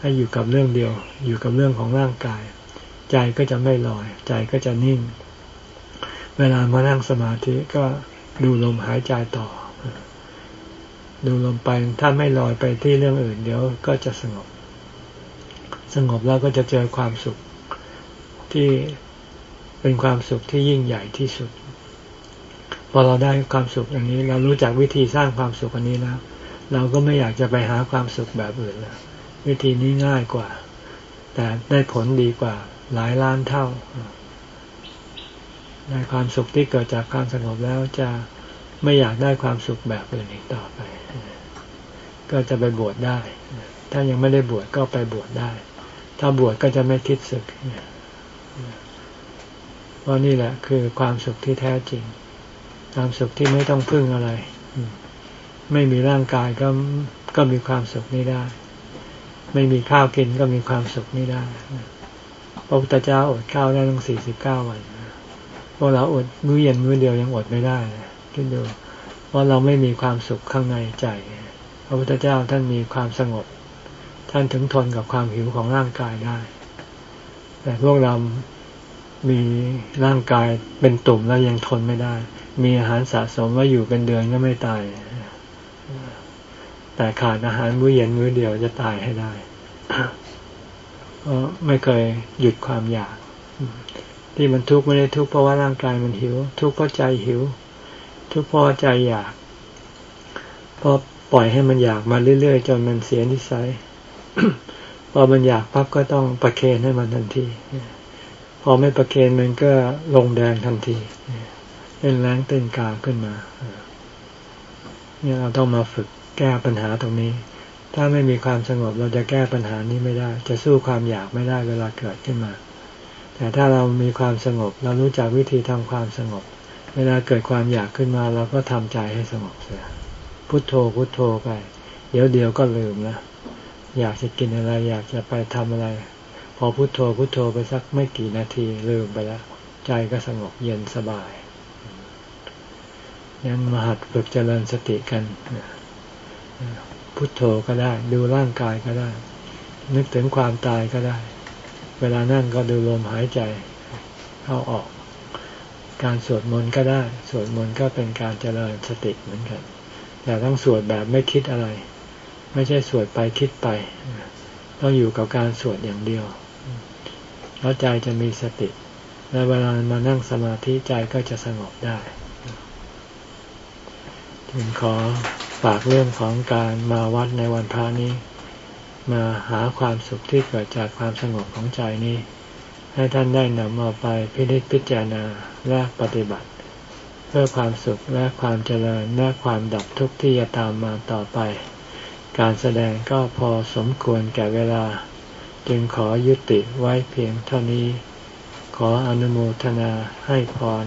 ให้อยู่กับเรื่องเดียว อยู่กับเรื่องของร่างกาย ใจก็จะไม่ลอย ใจก็จะนิ่ง เวลามานั่งสมาธิก็ดูลมหายใจต่อ ดูลมไปถ้าไม่ลอยไปที่เรื่องอื่น เดี๋ยวก็จะสงบ สงบแล้วก็จะเจอความสุขที่เป็นความสุขที่ยิ่งใหญ่ที่สุด พอเราได้ความสุขอย่างนี้ เรารู้จักวิธีสร้างความสุขอันนี้แล้ว เราก็ไม่อยากจะไปหาความสุขแบบอื่นแล้ว วิธีนี้ง่ายกว่า แต่ได้ผลดีกว่า หลายล้านเท่าในความสุขที่เกิดจากความสงบแล้วจะไม่อยากได้ความสุขแบบอื่นอีกต่อไป ก็จะไปบวชได้ ถ้ายังไม่ได้บวชก็ไปบวชได้ ถ้าบวชก็จะไม่คิดสึกเพราะนี่แหละ คือความสุขที่แท้จริง ความสุขที่ไม่ต้องพึ่งอะไร ไม่มีร่างกายก็ก็มีความสุขนี้ได้ ไม่มีข้าวกินก็มีความสุขนี้ได้พระพุทธเจ้าอดข้าวได้ตั้งสี่สิบเก้าวันพวกเราอดมื้อเย็นมื้อเดียวยังอดไม่ได้คิดดูเพราเราไม่มีความสุขข้างในใจ พระพุทธเจ้าท่านมีความสงบ ท่านถึงทนกับความหิวของร่างกายได้ แต่พวกเรา มีร่างกายเป็นตุ่มแล้วยังทนไม่ได้ มีอาหารสะสมว่าอยู่เป็นเดือนก็ไม่ตาย แต่ขาดอาหารมื้อเย็นมื้อเดียวจะตายให้ได้เพราะไม่เคยหยุดความอยาก ที่มันทุกข์ไม่ได้ทุกข์เพราะว่าร่างกายมันหิว ทุกข์เพราะใจหิว ทุกข์เพราะใจอยากพอปล่อยให้มันอยากมาเรื่อยๆจนมันเสียนิสัยพอมันอยากปั๊บก็ต้องประเคนให้มันทันทีพอไม่ประเคนมันก็ลงแดงทันทีเล่นแรงเต้นกาขึ้นมาเนี่ยเราต้องมาฝึก แก้ปัญหาตรงนี้ ถ้าไม่มีความสงบเราจะแก้ปัญหานี้ไม่ได้ จะสู้ความอยากไม่ได้เวลาเกิดขึ้นมา แต่ถ้าเรามีความสงบ เรารู้จักวิธีทำความสงบ เวลาเกิดความอยากขึ้นมาเราก็ทำใจให้สงบเสียพุโทโธพุโทโธไป เดี๋ยวเดียวก็ลืมนะอยากจะกินอะไร อยากจะไปทำอะไร พอพุโทโธพุโทโธไปสักไม่กี่นาทีลืมไปแล้วใจก็สงบเย็นสบายยังมหัดฝึกเจริญสติกัน พุโทโธก็ได้ ดูร่างกายก็ได้ นึกถึงความตายก็ได้ เวลานั่งก็ดูลมหายใจเข้าออก การสวดมนต์ก็ได้ สวดมนต์ก็เป็นการเจริญสติเหมือนกันแต่ต้องสวดแบบไม่คิดอะไร ไม่ใช่สวดไปคิดไป ต้องอยู่กับการสวดอย่างเดียวแล้วใจจะมีสติ และเวลามานั่งสมาธิใจก็จะสงบได้จึงขอ ฝากเรื่องของการมาวัดในวันพระนี้ มาหาความสุขที่เกิดจากความสงบของใจนี้ ให้ท่านได้นำเอาไปพิจิตพิจารณาและปฏิบัติ เพื่อความสุขและความเจริญและความดับทุกข์ที่จะตามมาต่อไป การแสดงก็พอสมควรแก่เวลา จึงขอยุติไว้เพียงเท่านี้ ขออนุโมทนาให้พร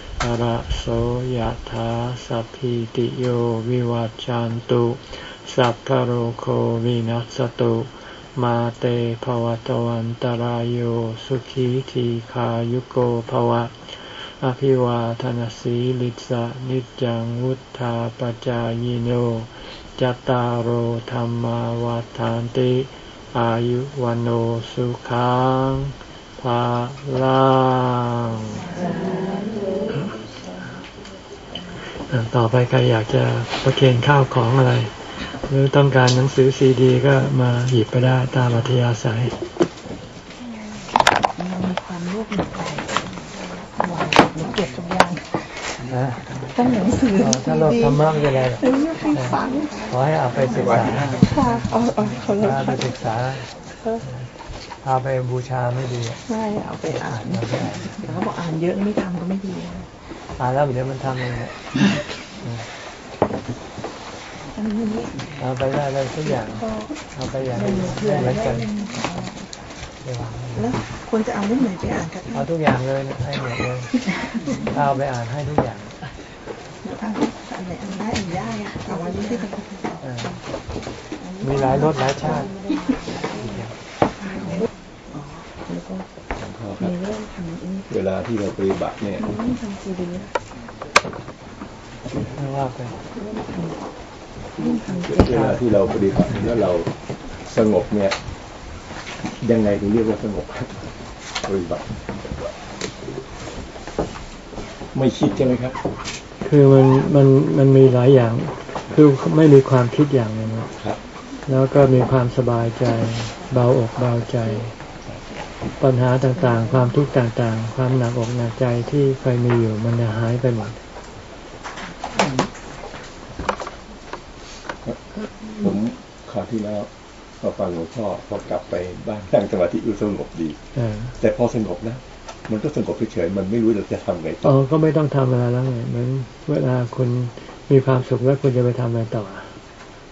ระโสยธาสัพพิติโยวิวัจจันตุสัพพโรโควินัสตุ มาเตภวตวันตารโยสุขีทีขายุโกภวะ อภิวาทนสีลิสะนิจังวุธาปจายโนจตารโหธรรมาวาทานติ อายุวันโอสุขังภาลัง ต่อไปใครอยากจะประเคนข้าวของอะไร หรือต้องการหนังสือซีดี ก็มาหยิบไปได้ตามอัธยาศัยมันมีความโลภหนักใจหวานหนูเก็บทุกอย่างตั้งหนังสือถ้าโลภธรรมะจะอะไรให้ฟังขอให้เอาไปศึกษาค่ะเอาเอาขอไปศึกษาพาไปบูชาไม่ดี ไม่เอาไปอ่านแต่เขาบอกอ่านเยอะไม่ทำก็ไม่ดี อ่านแล้วเดี๋ยวมันทำเองเอาไปได้เลยทุกอย่าง เอาไปอย่างนี้เหมือนกันแล้วควรจะเอาเรื่องไหนไปอ่านกันเอาทุกอย่างเลยให้หมดเลยเอาไปอ่านให้ทุกอย่างอันไหนอันได้อันได้เอาไว้ที่มีหลายรสหลายชาติ เวลาที่เราปฏิบัติเนี่ยว่าไปเวลาที่เราปฏิบัติแล้วเราสงบเนี่ย ยังไงถึงเรียกว่าสงบปฏิบัติไม่คิดใช่ไหมครับ คือมันมันมันมีหลายอย่าง คือไม่มีความคิดอย่างนึงครับแล้วก็มีความสบายใจ เบาอกเบาใจ ปัญหาต่างๆ ความทุกข์ต่างๆ ความหนักอกหนักใจที่เคยมีอยู่มันจะหายไปหมดผมคราวที่แล้วพอฟังหลวงพ่อพอกลับไปบ้านนั่งสมาธิอยู่สงบดีแต่พอสงบนะมันก็สงบเฉยๆมันไม่รู้เราจะทำไงต่ออ๋อก็ไม่ต้องทำอะไรแล้วไงเหมือนเวลาคุณมีความสุขแล้วคุณจะไปทำอะไรต่อ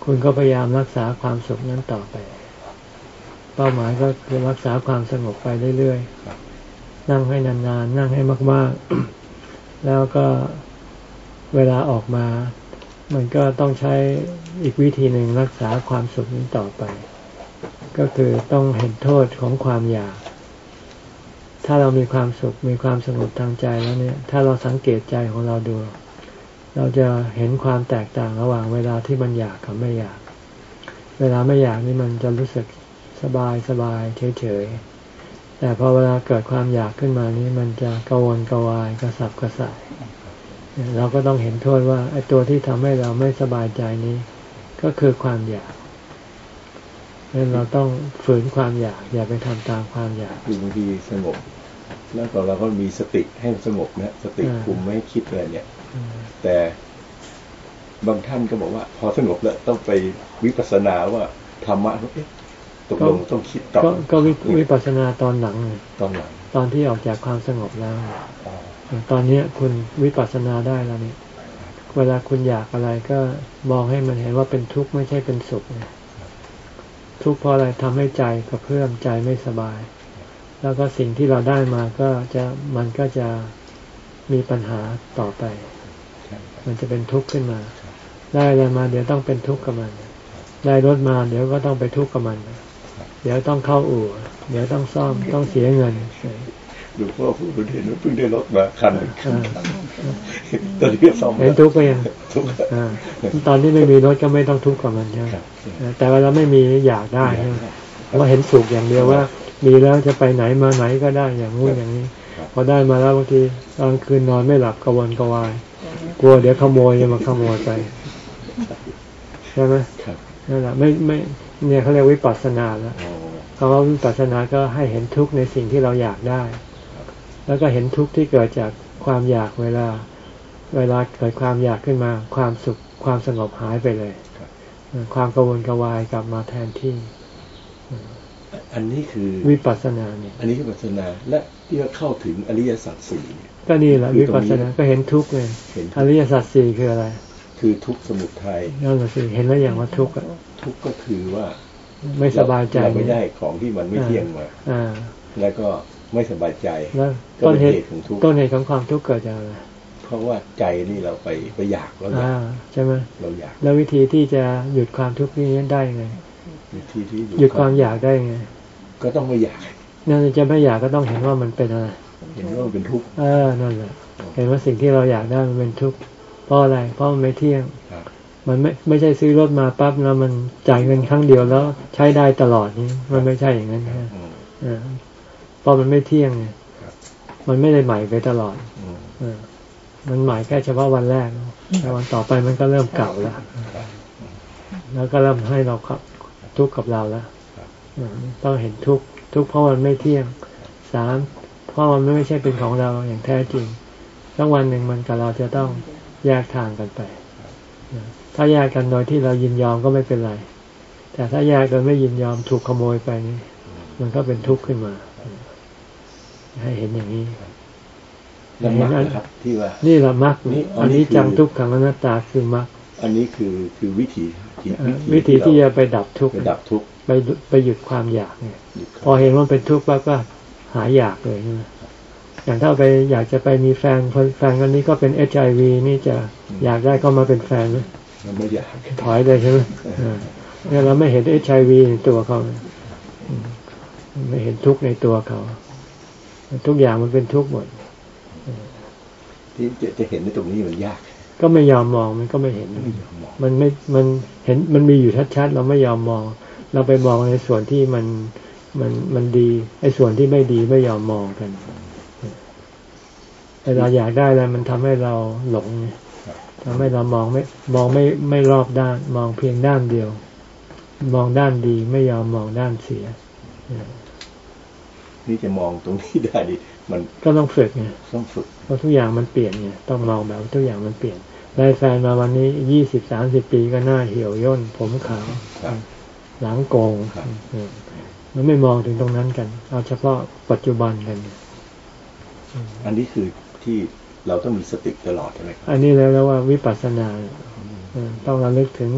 คุณก็พยายามรักษาความสุขนั้นต่อไป เป้าหมายก็คือรักษาความสงบไปเรื่อยๆ นั่งให้นานๆนั่งให้มากๆ แล้วก็เวลาออกมา มันก็ต้องใช้อีกวิธีหนึ่งรักษาความสุขนี้ต่อไป ก็คือต้องเห็นโทษของความอยาก ถ้าเรามีความสุขมีความสงบทางใจแล้วเนี่ย ถ้าเราสังเกตใจของเราดู เราจะเห็นความแตกต่างระหว่างเวลาที่มันอยากกับไม่อยาก เวลาไม่อยากนี่มันจะรู้สึก สบายสบายเฉยๆ แต่พอเวลาเกิดความอยากขึ้นมานี้มันจะกังวลกวายกระสับกระส่ายเราก็ต้องเห็นโทษว่าไอ้ตัวที่ทำให้เราไม่สบายใจนี้ ก็คือความอยากดังนั้นเราต้องฝืนความอยาก อย่าไปทำตามความอยากบางทีสงบแล้วก็เราก็มีสติให้สงบนะสติคุมไม่คิดอะไรเนี่ยแต่บางท่านก็บอกว่า พอสงบแล้วต้องไปวิปัสสนาว่าธรรมะเอ๊ะ ตกลงต้องคิดต่อก็วิปัสสนาตอนหลังตอนหลังตอนที่ออกจากความสงบแล้วตอนนี้คุณวิปัสสนาได้แล้วนี่เวลาคุณอยากอะไรก็มองให้มันเห็นว่าเป็นทุกข์ไม่ใช่เป็นสุขทุกข์เพราะอะไรทำให้ใจกระเพื่อมใจไม่สบาย แล้วก็สิ่งที่เราได้มาก็จะมันก็จะมีปัญหาต่อไป มันจะเป็นทุกข์ขึ้นมา ได้อะไรมา เดี๋ยวต้องเป็นทุกข์กับมัน ได้รถมา เดี๋ยวก็ต้องไปทุกข์กับมัน เดี๋ยวต้องเข้าอู่ เดี๋ยวต้องซ่อมต้องเสียเงินหลวงพ่อพูดเห็นว่าเพิ่งได้รถมาคันหนึ่งตอนนี้ก็ซ่อมเห็นทุกข์ไปยังตอนที่ไม่มีรถก็ไม่ต้องทุกข์กับมันใช่ไหมแต่เวลาไม่มีอยากได้ใช่ไหมว่าเห็นสุขอย่างเดียวว่า มีแล้วจะไปไหนมาไหนก็ได้อย่างนู้นอย่างนี้ พอได้มาแล้วบางทีตอนคืนนอนไม่หลับกระวนกระวาย กลัวเดี๋ยวขโมยจะมาขโมยไปใช่ไหมนั่นแหละไม่ไม่ เนี่ยเขาเรียกวิปัสสนาแล้วคำว่าวิปัสสนาก็ให้เห็นทุกข์ในสิ่งที่เราอยากได้ แล้วก็เห็นทุกข์ที่เกิดจากความอยากเวลา เวลาเกิดความอยากขึ้นมา ความสุขความสงบหายไปเลย ความกังวลกวายกลับมาแทนที่ อันนี้คือวิปัสสนาเนี่ย อันนี้คือวิปัสสนาและที่เข้าถึงอริยสัจสี่ก็นี่แหละวิปัสสนาก็เห็นทุกข์เลยอริยสัจสี่คืออะไร คือทุกข์สมุทัยนั่นแหละสิเห็นแล้วอย่างว่าทุกข์ทุกข์ก็คือว่า ไม่สบายใจไม่ได้ของที่มันไม่เที่ยงมาแล้วก็ไม่สบายใจแล้วต้นเหตุของทุกข์ต้นเหตุของความทุกข์เกิดจากอะไรเพราะว่าใจนี่เราไปไปอยากแล้วใช่ไหมเราอยาก แล้ววิธีที่จะหยุดความทุกข์นี้ได้ไงวิธีที่หยุดความอยากได้ไง ก็ต้องไม่อยากนั่นจะไม่อยากก็ต้องเห็นว่ามันเป็นอะไรเห็นว่ามันเป็นทุกข์เออนั่นแหละเห็นว่าสิ่งที่เราอยากได้มันเป็นทุกข์ เพราะอะไร เพราะมันไม่เที่ยง มันไม่ไม่ใช่ซื้อรถมาปั๊บแล้วมันจ่ายเงินครั้งเดียวแล้วใช้ได้ตลอดนี่มันไม่ใช่อย่างนั้นนะเพราะมันไม่เที่ยงไงมันไม่ได้ใหม่ไปตลอดอมันใหม่แค่เฉพาะวันแรกแต่วันต่อไปมันก็เริ่มเก่าแล้ว แล้วก็เริ่มให้เราทุกข์กับเราแล้วต้องเห็นทุกข์ทุกข์เพราะมันไม่เที่ยงสามเพราะมันไม่ใช่เป็นของเราอย่างแท้จริงสักวันหนึ่งมันกับเราจะต้อง แยกทางกันไป ถ้าแยกกันโดยที่เรายินยอมก็ไม่เป็นไร แต่ถ้าแยกโดยไม่ยินยอมถูกขโมยไปนี่มันก็เป็นทุกข์ขึ้นมา ให้เห็นอย่างนี้อย่างนี้นะครับที่ว่า นี่แหละมรรคอันนี้จังทุกขังอนัตตาคือมรรคอันนี้คือคือวิธีวิธีที่จะไปดับทุกข์ไปดับทุกข์ไปไปหยุดความอยากเนี่ย พอเห็นว่าเป็นทุกข์ปั๊บก็หายอยากเลยนะ อย่างถ้าไปอยากจะไปมีแฟนแฟนคนนี้ก็เป็นเอชไอวีนี่จะอยากได้ก็มาเป็นแฟนไหมไม่อยากถอยเลยใช่ไหมเนี่ยเราไม่เห็นเอชไอวีในตัวเขาไม่เห็นทุกข์ในตัวเขา ทุกอย่างมันเป็นทุกข์หมดที่จะเห็นในตรงนี้มันยาก ก็ไม่ยอมมองมันก็ไม่เห็น มันไม่มันเห็นมันมีอยู่ชัดๆเราไม่ยอมมอง เราไปมองในส่วนที่มันมันมันดีไอ้ส่วนที่ไม่ดีไม่ยอมมองกัน เวลาอยากได้แล้วมันทำให้เราหลงทำให้เรามองไม่มองไม่ไม่รอบด้าน มองเพียงด้านเดียว มองด้านดีไม่ยอมมองด้านเสียนี่จะมองตรงนี้ได้ดิมันก็ต้องฝึกไงต้องฝึกเพราะทุกอย่างมันเปลี่ยนไงต้องมองแบบทุกอย่างมันเปลี่ยนได้แฟนมาวันนี้ยี่สิบสามสิบปีก็หน้าเหี่ยวย่นผมขาวหลังโกงมันไม่มองถึงตรงนั้นกัน เอาเฉพาะปัจจุบันกัน อันนี้คือ ที่เราต้องมีสติตลอดใช่ไหมอันนี้แล้วแล้วว่าวิปัสสนาต้องระลึกถึง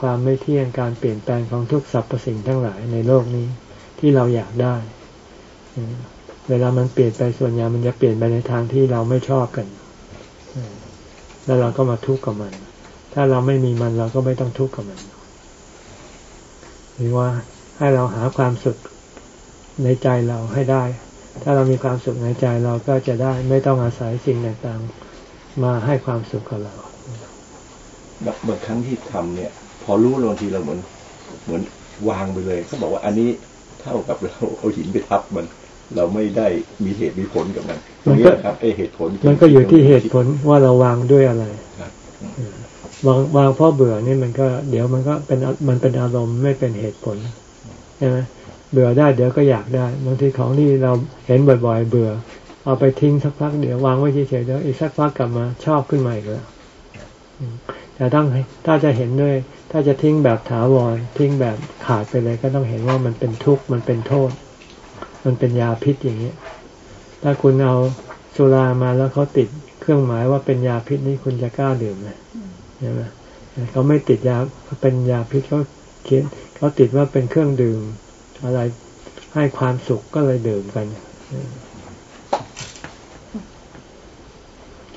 ความไม่เที่ยงการเปลี่ยนแปลงของทุกสรรพสิ่งทั้งหลายในโลกนี้ที่เราอยากได้ เวลามันเปลี่ยนไปส่วนใหญ่มันจะเปลี่ยนไปในทางที่เราไม่ชอบกัน แล้วเราก็มาทุกข์กับมัน ถ้าเราไม่มีมันเราก็ไม่ต้องทุกข์กับมัน หรือว่าให้เราหาความสุขในใจเราให้ได้ ถ้าเรามีความสุขในใจเราก็จะได้ไม่ต้องอาศัยสิ่งต่างๆ มาให้ความสุขกับเราบางครั้งที่ทำเนี่ย พอรู้บางทีเราเหมือน เหมือนวางไปเลยเขาบอกว่าอันนี้เท่ากับเราเอาหินไปทับมัน เราไม่ได้มีเหตุมีผลกับมันตรงนี้ครับไอเหตุผล มันก็อยู่ที่เหตุผลว่าเราวางด้วยอะไรวางวางเพราะเบื่อนี่มันก็ เดี๋ยวมันก็เป็นมันเป็นอารมณ์ไม่เป็นเหตุผลใช่ไหม เบื่อได้เดี๋ยวก็อยากได้บางทีของที่เราเห็นบ่อยๆ เบื่อ เอาไปทิ้งสักพักเดี๋ยววางไว้เฉยๆเดี๋ยวอีกสักพักกลับมาชอบขึ้นมาอีกแล้วแต่ต้องถ้าจะเห็นด้วย ถ้าจะทิ้งแบบถาวรทิ้งแบบขาดไปเลย ก็ต้องเห็นว่ามันเป็นทุกข์มันเป็นโทษ มันเป็นยาพิษอย่างนี้ถ้าคุณเอาสุรามาแล้วเขาติดเครื่องหมายว่าเป็นยาพิษนี่คุณจะกล้าดื่มไหมใช่ไหมเขาไม่ติดยาเป็นยาพิษเขาเขียนเขาติดว่าเป็นเครื่องดื่ม อะไรให้ความสุขก็เลยดื่มกัน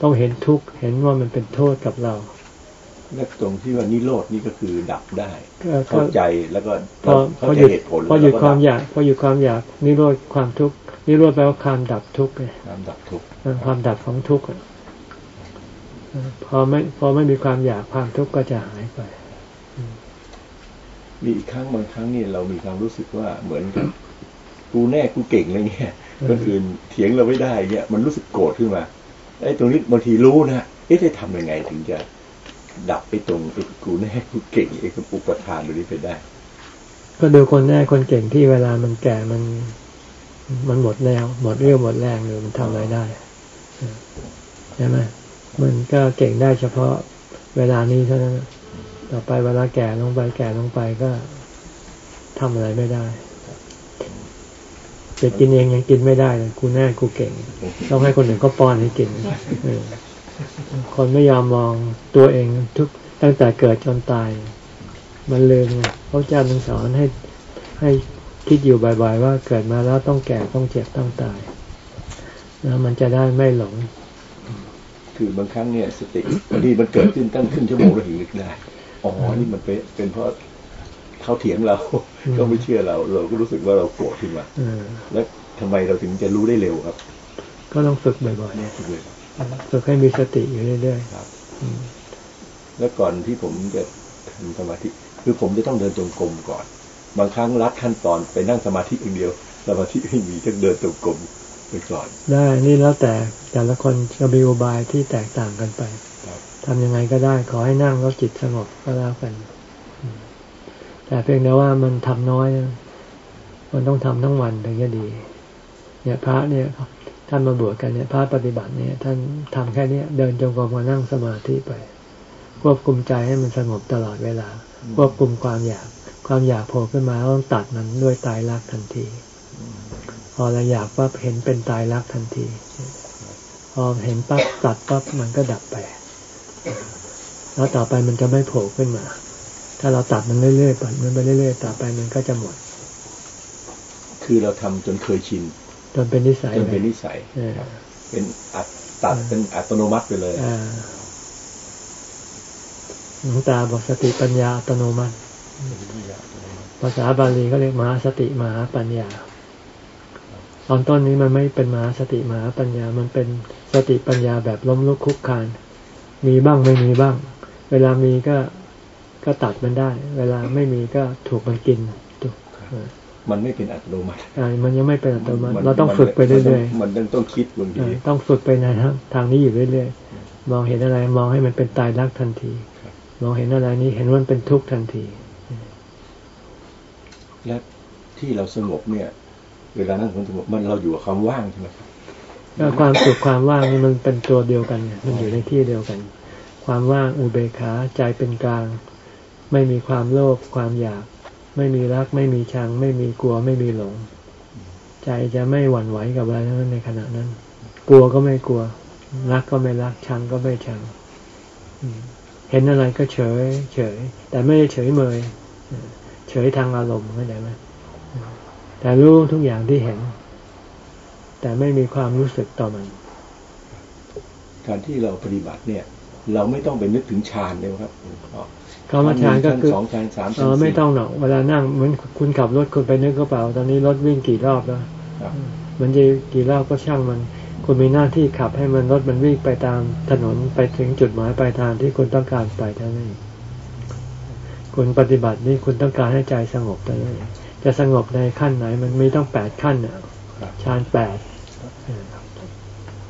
ต้องเห็นทุกข์เห็นว่ามันเป็นโทษกับเราและตรงที่ว่านิโรดนี่ก็คือดับได้เข้าใจแล้วก็พอพอหยุดพอหยุดความอยากพอหยุดความอยากนิโรธความทุกข์นิโรธแปลว่าความดับทุกข์ไงความดับทุกข์ความดับของทุกข์พอไม่พอไม่มีความอยากความทุกข์ก็จะหายไป มีอีกครั้งบางครั้งนี่เรามีความรู้สึกว่าเหมือนกับกูแน่กูเก่งอะไรเงี้ยคนอื่นเถียงเราไม่ได้เงี้ยมันรู้สึกโกรธขึ้นมาไอ้ตรงนี้บางทีรู้นะเอ๊ะจะทำยังไงถึงจะดับไปตรงไอ้กูแน่กูเก่งไอ้อุปทานตรงนี้ไปได้ ก็ดูคนแน่คนเก่งที่เวลามันแก่มัน มันหมดแรงหมดเรี่ยวหมดแรงเลยมันทำอะไรได้ใช่ไหมมันก็เก่งได้เฉพาะเวลานี้เท่านั้น ต่อไปเวลาแก่ลงไปแก่ลงไปก็ทำอะไรไม่ได้จะกินเองยังกินไม่ได้เลยกูแน่กูเก่ง ต้องให้คนอื่นก็ป้อนให้กินคนไม่ยอมมองตัวเองทุกตั้งแต่เกิดจนตาย มันลืมไงพระเจ้าสอนให้ให้คิดอยู่บ่อยๆ ว่าเกิดมาแล้วต้องแก่ต้องเจ็บต้องตาย แล้วมันจะได้ไม่หลง คือบางครั้งเนี่ยสติบางทีมันเกิดขึ้นตั้งขึ้นชั่วโมงแล้วถึงนึกได้ อ๋อนี่มันเป็นเป็นเพราะเขาเถียงเรา ก็ไม่เชื่อเรา เราก็รู้สึกว่าเราโกรธขึ้นมาแล้วทำไมเราถึงจะรู้ได้เร็วครับ ก็ต้องฝึกบ่อยๆฝึกเลยฝึกให้มีสติอยู่เรื่อยๆครับแล้วก่อนที่ผมจะทำสมาธิ คือผมจะต้องเดินจงกรมก่อน บางครั้งรัดขั้นตอนไปนั่งสมาธิอย่างเดียวสมาธิไม่มีต้องเดินจงกรมไปก่อน ได้ นี่แล้วแต่แต่ละคนจะมีอุบายที่แตกต่างกันไป ทำยังไงก็ได้ ขอให้นั่งแล้วจิตสงบก็แล้วกัน แต่เพียงแต่ว่ามันทำน้อย มันต้องทำทั้งวันถึงจะดี เนี่ยพระเนี่ยท่านมาบวชกันเนี่ยพระปฏิบัติเนี่ย ท่านทำแค่นี้เดินจงกรมมานั่งสมาธิไป ควบคุมใจให้มันสงบตลอดเวลา ควบคุมความอยาก ความอยากโผล่ขึ้นมาต้องตัดมันด้วยตายรักทันทีพอเราอยากปั๊บเห็นเป็นตายรักทันที พอเห็นปั๊บตัดปั๊บมันก็ดับไป แล้วต่อไปมันจะไม่โผล่ขึ้นมา ถ้าเราตัดมันเรื่อยๆปัดมันไปเรื่อยๆ ต่อไปมันก็จะหมด คือเราทำจนเคยชิน จนเป็นนิสัยจนเป็นนิสัยเออครับเป็นอัตตัดเป็นอัตโนมัติไปเลยอ่าหลวงตาบอกสติปัญญาอัตโนมัติ ภาษาบาลีก็เรียกมหาสติมหาปัญญา ตอนต้นนี้มันไม่เป็นมหาสติมหาปัญญา มันเป็นสติปัญญาแบบล้มลุกคลุกคลาน มีบ้างไม่มีบ้าง เวลามีก็ก็ตัดมันได้ เวลาไม่มีก็ถูกมันกินถูกเออมันไม่เป็นอัตโนมัติอ่ามันยังไม่เป็นอัตโนมัติมันเราต้องฝึกไปเรื่อยๆ มันต้องต้องคิดบางๆทีเออต้องฝึกไปในทางทางนี้อยู่เรื่อยๆ มองเห็นอะไรมองให้มันเป็นตายรักทันที มองเห็นอะไรนี้เห็นว่ามันเป็นทุกข์ทันที และที่เราสงบเนี่ย เวลานั่งสงบมันเราอยู่กับความว่างใช่ไหมครับ ก็ความสุขความว่างนี่มันเป็นตัวเดียวกัน มันอยู่ในที่เดียวกัน ความว่างอุเบกขาใจเป็นกลาง ไม่มีความโลภความอยาก ไม่มีรัก ไม่มีชัง ไม่มีกลัวไม่มีหลง ใจจะไม่หวั่นไหวกับอะไรนั้นในขณะนั้น กลัวก็ไม่กลัว รักก็ไม่รักชังก็ไม่ชังเห็นอะไรก็เฉย เฉย แต่ไม่ได้เฉยเมย เฉยทางอารมณ์เข้าใจไหมแต่รู้ทุกอย่างที่เห็น แต่ไม่มีความรู้สึกต่อมัน การที่เราปฏิบัติเนี่ย เราไม่ต้องไปนึกถึงฌานเลยครับอ๋อคำว่าฌานก็คือสองฌานสามเอฌานอไม่สี่ต้องหรอกเวลานั่งเหมือนคุณขับรถคุณไปนึกกระเป๋า ตอนนี้รถวิ่งกี่รอบแล้วครับมันจะกี่รอบก็ช่างมัน คุณมีหน้าที่ขับให้มันรถมันวิ่งไปตามถนนไปถึงจุดหมายปลายทางที่คุณต้องการไปเท่านั้นเองคุณปฏิบัตินี่คุณต้องการให้ใจสงบเท่านั้นเองจะสงบในขั้นไหน มันมีต้องแปดขั้นอะครับฌานแปด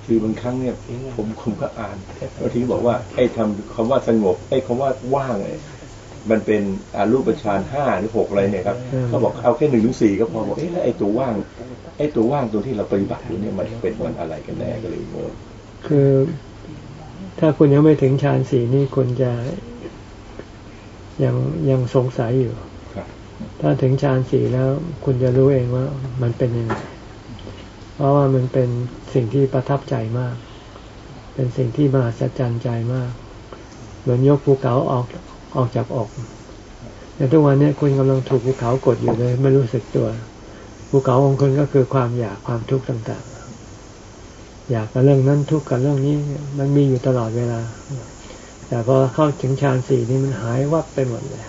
คือบางครั้งเนี่ยผมผมก็อ่านบางทีบอกว่าไอ้ทำคำว่าสงบไอ้คำว่าว่างเนี่ยมันเป็นอารูปฌานห้าหรือหกอะไรเนี่ยครับเขาบอกเอาแค่หนึ่งถึงสี่ก็พอบอกเอ๊ะแล้วไอ้ตัวว่าง ไอ้ตัวว่างตัวที่เราปฏิบัติอยู่เนี่ยมันเป็นมันอะไรกันแน่ก็เลยงงคือ ถ้าคุณยังไม่ถึงฌานสี่นี่คุณจะยังยังสงสัยอยู่ครับถ้าถึงฌานสี่แล้ว คุณจะรู้เองว่ามันเป็นยังไงเพ ราะว่ามันเป็นสิ่งที่ประทับใจมาก เป็นสิ่งที่มหัศจรรย์ใจมาก เหมือนยกภูเขาออกออกจากอกแต่ทุกวันนี้คุณกำลังถูกภูเขากดอยู่เลย ไม่รู้สึกตัว ภูเขาของคุณก็คือความอยากความทุกข์ต่างๆ อยากกับเรื่องนั้นทุกข์กับเรื่องนี้ มันมีอยู่ตลอดเวลา แต่พอเข้าถึงฌานสี่นี่มันหายวับไปหมดเลย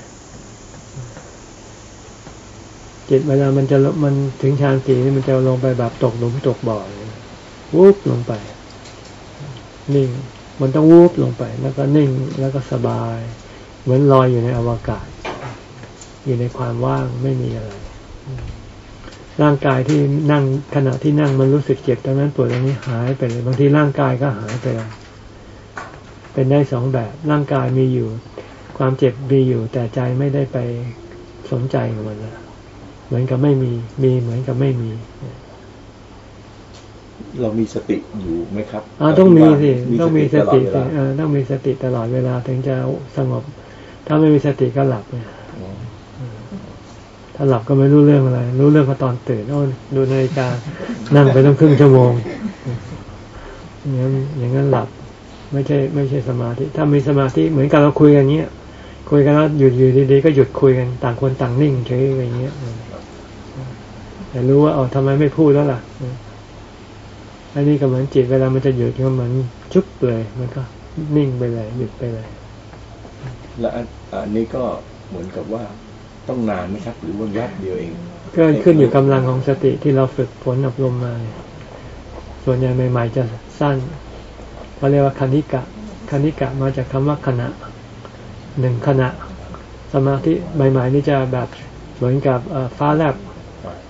จิตเวลามันจะมันถึงฌานสี่นี่มันจะลงไปแบบตกหลุมตกบ่อเลยวูบลงไปนิ่ง มันต้องวูบลงไป แล้วก็นิ่งแล้วก็สบาย เหมือนลอยอยู่ในอวกาศ อยู่ในความว่างไม่มีอะไร ร่างกายที่นั่งขณะที่นั่งมันรู้สึกเจ็บตรงนั้นปวดตรงนี้หายไปเลยบางทีร่างกายก็หายไปเลยเป็นได้สองแบบร่างกายมีอยู่ ความเจ็บมีอยู่ แต่ใจไม่ได้ไปสนใจกับมันแล้ว เหมือนกับไม่มี มีเหมือนกับไม่มี เรามีสติอยู่ไหมครับอ่าต้องมีสิต้องมีสติตลอดเวสิลาเออต้องมีสติตลอดเวลาถึงจะสงบ ถ้าไม่มีสติก็หลับเนี่ยอ๋อถ้าหลับก็ไม่รู้เรื่องอะไร รู้เรื่องก็ตอนตื่นโอ้ดูนาฬิกานั่งไปตั้งครึ่งชั่วโมงอย่างนั้นอย่างนั้นหลับ ไม่ใช่ไม่ใช่สมาธิ ถ้ามีสมาธิเหมือนกับเราคุยกันเงี้ยคุยกันแล้วหยุดอยู่ดีๆก็หยุดคุยกันต่างคนต่างนิ่งเฉยอะไรเงี้ย แต่รู้ว่าเอาทำไมไม่พูดแล้วล่ะอันนี้ก็เหมือนจิตเวลามันจะหยุดก็เหมือนชุบเลย มันก็นิ่งไปเลยหยุดไปเลย และอันอันนี้ก็เหมือนกับว่าต้องนานไหมครับ หรือว่าแวบเดียวเองก็ขึ้นอยู่กำลังของสติที่เราฝึกฝนอบรมมา ส่วนใหญ่ใหม่ๆจะสั้นเขาเรียกว่าคณิกะคณิกะมาจากคำว่าขณะหนึ่งขณะ สมาธิใหม่ๆนี่จะแบบเหมือนกับเอ่อฟ้าแลบ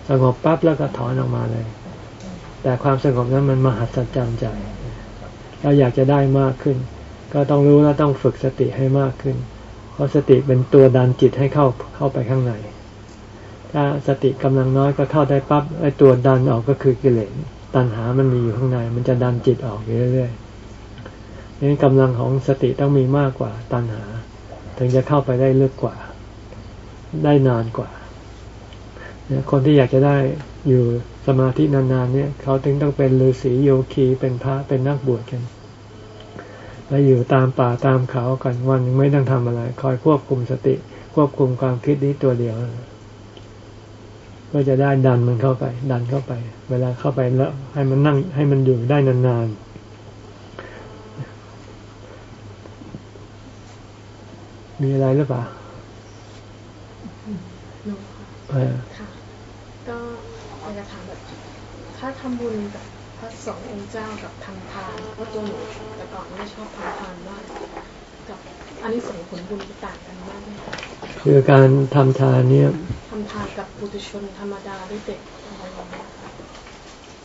สงบปั๊บแล้วก็ถอนออกมาเลย แต่ความสงบนั้นมันมหัศจรรย์ใจเราอยากจะได้มากขึ้น ก็ต้องรู้แล้วต้องฝึกสติให้มากขึ้น เพราะสติเป็นตัวดันจิตให้เข้าเข้าไปข้างใน ถ้าสติกำลังน้อยก็เข้าได้ปั๊บไอ้ตัวดันออกก็คือกิเลสตัณหามันมีอยู่ข้างใน มันจะดันจิตออกอยู่เรื่อยๆนี่กำลังของสติต้องมีมากกว่าตัณหา ถึงจะเข้าไปได้ลึกกว่า ได้นานกว่า คนที่อยากจะได้อยู่สมาธินานๆเนี่ย เขาถึงต้องเป็นฤาษีโยคีเป็นพระเป็นนักบวชกันแล้วอยู่ตามป่าตามเขากันวันไม่ต้องทำอะไร คอยควบคุมสติ ควบคุมความคิดนี้ตัวเดียวก็จะได้ดันมันเข้าไป ดันเข้าไป เวลาเข้าไปแล้วให้มันนั่งให้มันอยู่ได้นานๆ มีอะไรหรือเปล่าค่ะก็อยากจะถามแบบ ถ้าทำบุญกับพระสงฆ์องค์เจ้ากับทำทานเพราะตัวหนูแต่ก่อนไม่ชอบทำทานมากกับอันนี้ส่งผลบุญต่างกันมากไหมคือการทำทานเนี่ยทำทานกับปุถุชนธรรมดาด้วยเด็กอะไรอย่างเงี้ย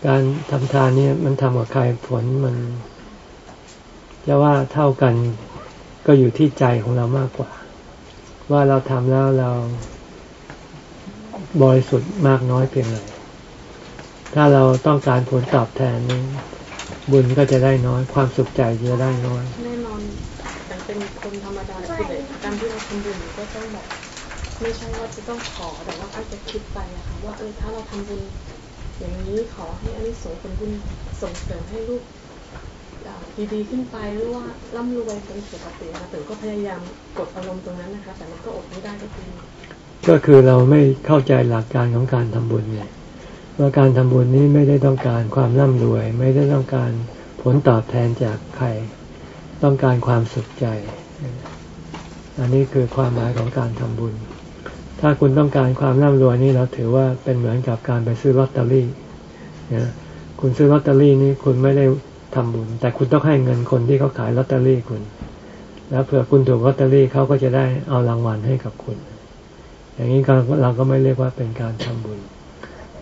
การทำทานเนี่ยมันทำกับใครผลมันจะว่าเท่ากันก็อยู่ที่ใจของเรามากกว่า ว่าเราทำแล้วเราบริสุทธิ์มากน้อยเพียงไร ถ้าเราต้องการผลตอบแทนนี้บุญก็จะได้น้อย ความสุขใจจะได้น้อยแน่นอนแต่เป็นคนธรรมดาคือการที่เราทำบุญก็ต้องแบบไม่ใช่ว่าจะต้องขอแต่ว่าอาจจะคิดไปอะคะว่าเออถ้าเราทำบุญอย่างนี้ขอให้อันนี้ส่งผลบุญส่งเสริมให้ลูกดีๆขึ้นไปหรือว่าร่ำรวยเป็นปกตินะแต่ก็พยายามกดอารมณ์ตรงนั้นนะคะแต่มันก็อดไม่ได้ก็คือก็คือเราไม่เข้าใจหลักการของการทำบุญ ว่าการทำบุญนี้ไม่ได้ต้องการความร่ำรวย ไม่ได้ต้องการผลตอบแทนจากใคร ต้องการความสุขใจ อันนี้คือความหมายของการทำบุญ ถ้าคุณต้องการความร่ำรวยนี่เราถือว่าเป็นเหมือนกับการไปซื้อลอตเตอรี่นะคุณซื้อลอตเตอรี่นี่คุณไม่ได้ทำบุญ แต่คุณต้องให้เงินคนที่เขาขายลอตเตอรี่คุณ แล้วเผื่อคุณถูกลอตเตอรี่เขาก็จะได้เอารางวัลให้กับคุณ อย่างนี้เราก็ไม่เรียกว่าเป็นการทำบุญ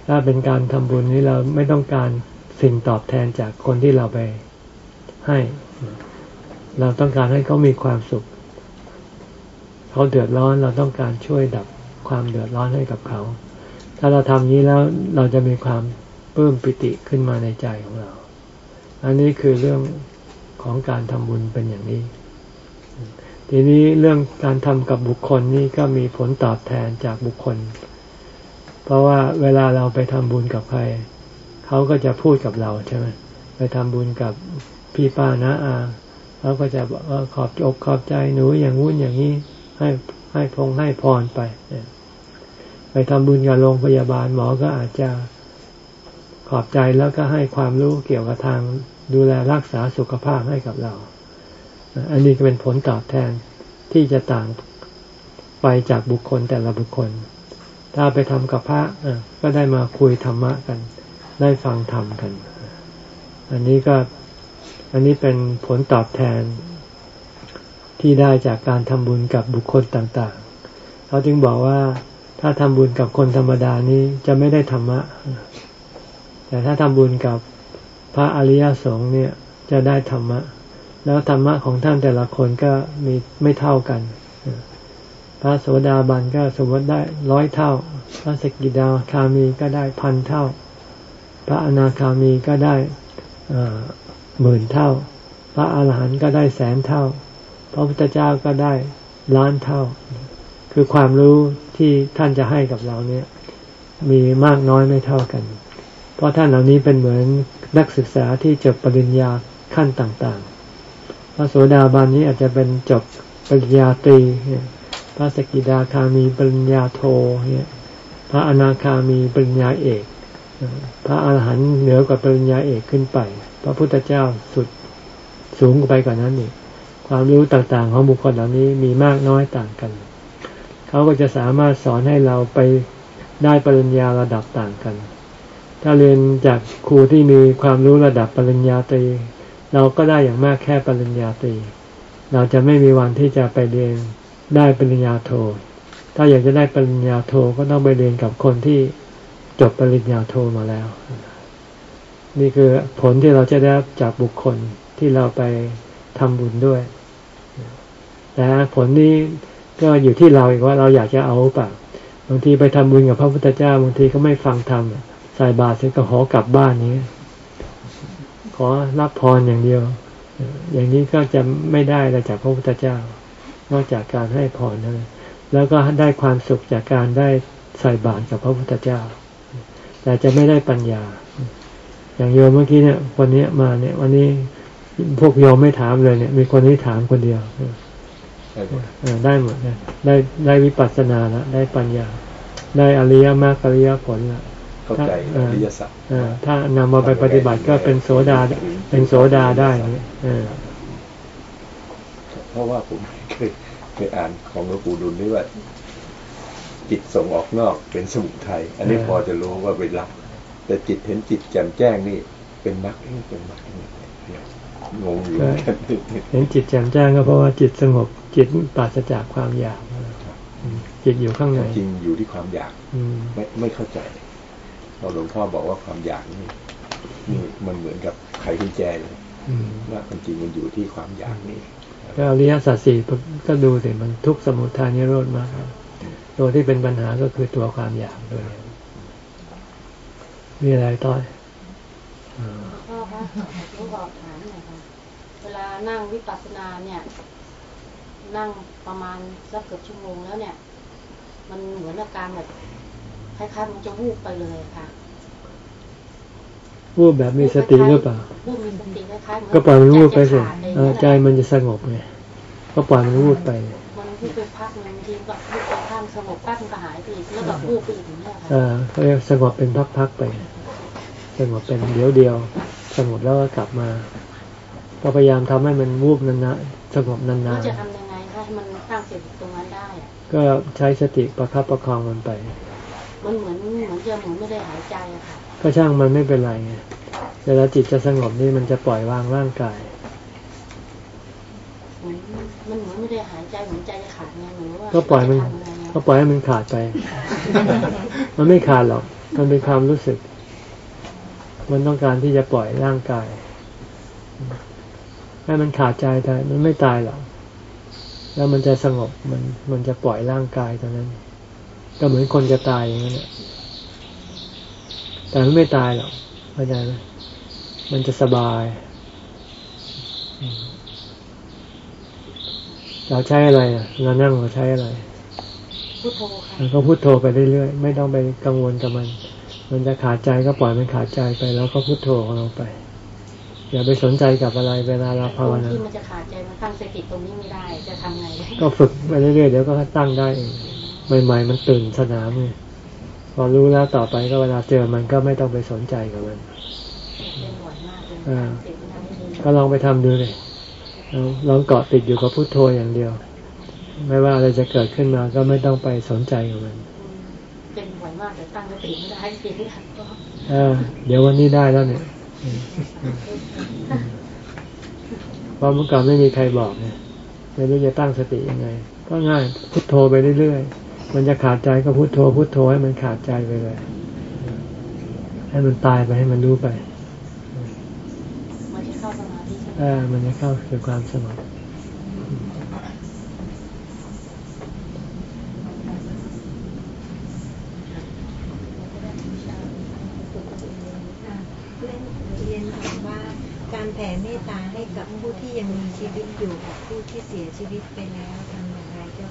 ถ้าเป็นการทำบุญนี้เราไม่ต้องการสิ่งตอบแทนจากคนที่เราไปให้ เราต้องการให้เขามีความสุข เขาเดือดร้อนเราต้องการช่วยดับความเดือดร้อนให้กับเขา ถ้าเราทำนี้แล้วเราจะมีความเพิ่มปิติขึ้นมาในใจของเรา อันนี้คือเรื่องของการทำบุญเป็นอย่างนี้ ทีนี้เรื่องการทำกับบุคคลนี่ก็มีผลตอบแทนจากบุคคล เพราะว่าเวลาเราไปทำบุญกับใคร เขาก็จะพูดกับเราใช่ไหมไปทำบุญกับพี่ป้านะอาเขาก็จะบอกขอบอกขอบใจหนูอย่างงู้นอย่างนี้ให้ให้พงให้พรไป ไปทำบุญกับโรงพยาบาลหมอก็อาจจะขอบใจแล้วก็ให้ความรู้เกี่ยวกับทางดูแลรักษาสุขภาพให้กับเรา อันนี้ก็เป็นผลตอบแทนที่จะต่างไปจากบุคคลแต่ละบุคคล ถ้าไปทำกับพระก็ได้มาคุยธรรมะกัน ได้ฟังธรรมกัน อันนี้ก็อันนี้เป็นผลตอบแทนที่ได้จากการทำบุญกับบุคคลต่าง ๆ เขาจึงบอกว่าถ้าทำบุญกับคนธรรมดานี้จะไม่ได้ธรรมะ แต่ถ้าทำบุญกับพระอริยสงฆ์เนี่ยจะได้ธรรมะ แล้วธรรมะของท่านแต่ละคนก็มีไม่เท่ากัน ระโสดาบันก็สมมติได้ร้อยเท่า พระสกิดาคามีก็ได้พันเท่า พระอนาคามีก็ได้หมื่นเท่า พระอาหารหันต์ก็ได้แสนเท่า พระพุทธเจ้าก็ได้ล้านเท่า คือความรู้ที่ท่านจะให้กับเราเนี่ย มีมากน้อยไม่เท่ากัน เพราะท่านเหล่านี้เป็นเหมือนนักศึกษาที่จบปริญญาขั้นต่างๆ พระโสดาบันนี้อาจจะเป็นจบปริญญาตรี พระสกิดาคามีปริญญาโทเนี่ยพระอนาคามีปริญญาเอก พระอาหารหันต์เหนือกว่าปริญญาเอกขึ้นไป พระพุทธเจ้าสุดสูงไปกว่านั้นอีกความรู้ต่างๆของบุคคลเหล่านี้มีมากน้อยต่างกัน เขาก็จะสามารถสอนให้เราไปได้ปริญญาระดับต่างกัน ถ้าเรียนจากครูที่มีความรู้ระดับปริญญาตรี เราก็ได้อย่างมากแค่ปริญญาตรี เราจะไม่มีวันที่จะไปเรียน ได้ปริญญาโท ถ้าอยากจะได้ปริญญาโทก็ต้องไปเรียนกับคนที่จบปริญญาโทมาแล้ว นี่คือผลที่เราจะได้จากบุคคลที่เราไปทำบุญด้วย แต่ผลนี้ก็อยู่ที่เราอีกว่าเราอยากจะเอาเปล่าบางทีไปทำบุญกับพระพุทธเจ้าบางทีก็ไม่ฟังธรรมใส่บาตรเสร็จก็ขอกลับบ้านนี้ ขอรับพรอย่างเดียว อย่างนี้ก็จะไม่ได้อะไรจากพระพุทธเจ้า นอกจากการให้พรนั้นแล้วก็ได้ความสุขจากการได้ใส่บาตรกับพระพุทธเจ้า แต่จะไม่ได้ปัญญา อย่างโยมเมื่อกี้เนี่ยวันนี้มาเนี่ย วันนี้พวกโยมไม่ถามเลยเนี่ย มีคนที่ถามคนเดียวได้หมดนะได้ได้วิปัสสนาแล้วได้ปัญญา ได้อริยมรรคอริยผลแล้วเข้าใจอริยสัจถ้านำมาไปปฏิบัติก็เป็นโสดาเป็นโสดาได้เนี่ยเพราะว่าผม เคยเคยอ่านของหลวงปู่ดุลนี่ว่าจิตส่งออกนอกเป็นสมุทัยอันนี้พอจะรู้ว่าเป็นรักแต่จิตเห็นจิตแจ่มแจ้งนี่ เป็นมรรคเป็นมรรคงงอยู่เห็นจิตแจ่มแจ้งก็เพราะว่าจิตสงบจิตปราศจากความอยากจิตอยู่ข้างในจริงอยู่ที่ความอยากไม่ไม่เข้าใจพอหลวงพ่อบอกว่าความอยากนี่นี่มันเหมือนกับไขกุญแจเลยว่าความจริงมันอยู่ที่ความอยากนี่ ก็อริยสัจสี่ก็ดูสิมันทุกสมุทัยนิโรธมากตัวที่เป็นปัญหาก็คือตัวความอยากด้วยมีอะไรต่อยพ่อคะลูกบอกถามหน่อยค่ะเวลานั่งวิปัสสนาเนี่ย นั่งประมาณสักเกือบชั่วโมงแล้วเนี่ย มันเหมือนอาการแบบคล้ายๆมันจะวูบไปเลยค่ะ วูบแบบมีสติหรือเปล่าวูบมีสติคล้ายๆก็ปล่อยมันวูบไปสิใจมันจะสงบไงก็ปล่อยมันวูบไปมันวูบไปพักนึงทีก็วูบไปข้างสงบแป๊บมันก็หายไปอีกแล้วก็วูบไปอีกเนี่ยค่ะอ่าเขาเรียกสงบเป็นพักๆไปสงบเป็นเดียวเดียวสงบแล้วก็กลับมาก็พยายามทำให้มันวูบนานๆสงบนานๆจะทำยังไงให้มันตั้งสติตรงนั้นได้ก็ใช้สติประคับประคองมันไป มันเหมือนเหมือนจะเหมือนไม่ได้หายใจอะค่ะ ก็ช่างมันไม่เป็นไรไงเวลาจิตจะสงบนี่มันจะปล่อยวางร่างกายมันเหมือนไม่ได้หายใจเหมือนใจจะขาดไงเหมือนว่าก็ปล่อยมันก็ปล่อยให้มันขาดไป มันไม่ขาดหรอก มันเป็นความรู้สึก มันต้องการที่จะปล่อยร่างกายให้มันขาดใจแต่มันไม่ตายหรอก แล้วมันจะสงบ มัน มันจะปล่อยร่างกายตอนนั้น ก็เหมือนคนจะตายอย่างนั้น แต่มันไม่ตายหรอกเข้าใจไหมมันจะสบาย เราใช้อะไรอะเรานั่งเราใช้อะไรพุทโธค่ะก็พุทโธไปเรื่อยๆไม่ต้องไปกังวลกับมัน มันจะขาดใจก็ปล่อยมันขาดใจไป แล้วก็พุทโธของเราไปอย่าไปสนใจกับอะไรเวลาเราภาวนาที่มันจะขาดใจมันตั้งสติตรงนี้ไม่ได้จะทำไง ก็ฝึกไปเรื่อยๆเดี๋ยวก็ตั้งได้เองใหม่ ๆ มันตื่นสนามไง พอรู้แล้วต่อไปก็เวลาเจอมันก็ไม่ต้องไปสนใจกับมันก็ลองไปทำดูเลยลองเกาะติดอยู่กับพุโทโธอย่างเดียว ไม่ว่าอะไรจะเกิดขึ้นมาก็ไม่ต้องไปสนใจกับมันเป็นบ่อยมากแต่ตั้งสติไม่ได้จริงเดี๋ยววันนี้ได้แล้วเนี่ยเพราะเมื่อก่อนไม่มีใครบอกเนี่ยไม่รู้จะตั้งสติยังไง ก็ง่ายพุโทโธไปเรื่อยๆ มันจะขาดใจก็พุโทโธพุโทโธให้มันขาดใจไปเลย ให้มันตายไปให้มันรู้ไปมันจะเข้าสมาธิอ่ามันจะเข้าสู่ความสงบแผ่เมตตาให้กับผู้ที่ยังมีชีวิตอยู่กับผู้ที่เสียชีวิตไปแล้วทำอย่างไรเจ้า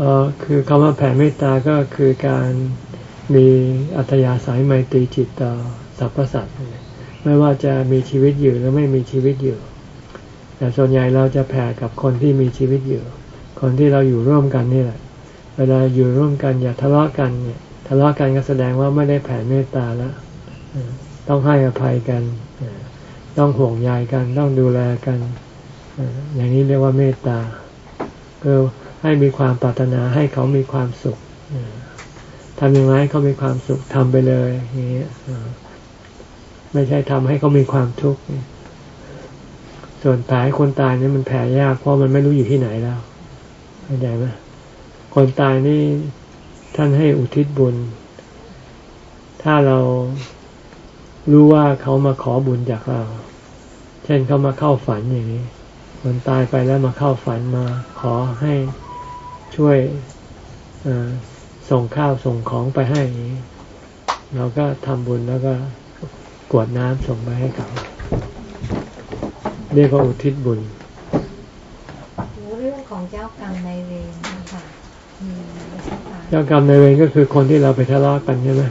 ออคือคำว่าแผ่เมตตาก็คือการมีอัธยาศัยไมตรีจิตต่อสรรพสัตว์ไม่ว่าจะมีชีวิตอยู่หรือไม่มีชีวิตอยู่ แต่ส่วนใหญ่เราจะแผ่กับคนที่มีชีวิตอยู่ คนที่เราอยู่ร่วมกันนี่แหละ เวลาอยู่ร่วมกันอย่าทะเลาะกันเนี่ยทะเลาะกันก็แสดงว่าไม่ได้แผ่เมตตาแล้ว ต้องให้อภัยกัน ต้องห่วงใยกัน ต้องดูแลกัน อย่างนี้เรียกว่าเมตตาคือ ให้มีความปรารถนาให้เขามีความสุขทำอย่างไรเขามีความสุขทำไปเลยอย่างนี้ไม่ใช่ทำให้เขามีความทุกข์ส่วนแผลคนตายนี่มันแผลยากเพราะมันไม่รู้อยู่ที่ไหนแล้วเข้าใจไหมคนตายนี่ท่านให้อุทิศบุญ ถ้าเรารู้ว่าเขามาขอบุญจากเรา เช่นเขามาเข้าฝันอย่างนี้คนตายไปแล้วมาเข้าฝันมา ขอให้ ช่วยส่งข้าวส่งของไปให้เราก็ทำบุญแล้วก็กวดน้ำส่งไปให้เขาเรียกว่าอุทิศบุญเรื่องของเจ้ากรรมในเวรนะคะเจ้ากรรมในเวรก็คือคนที่เราไปทะเลาะกันใช่ไหม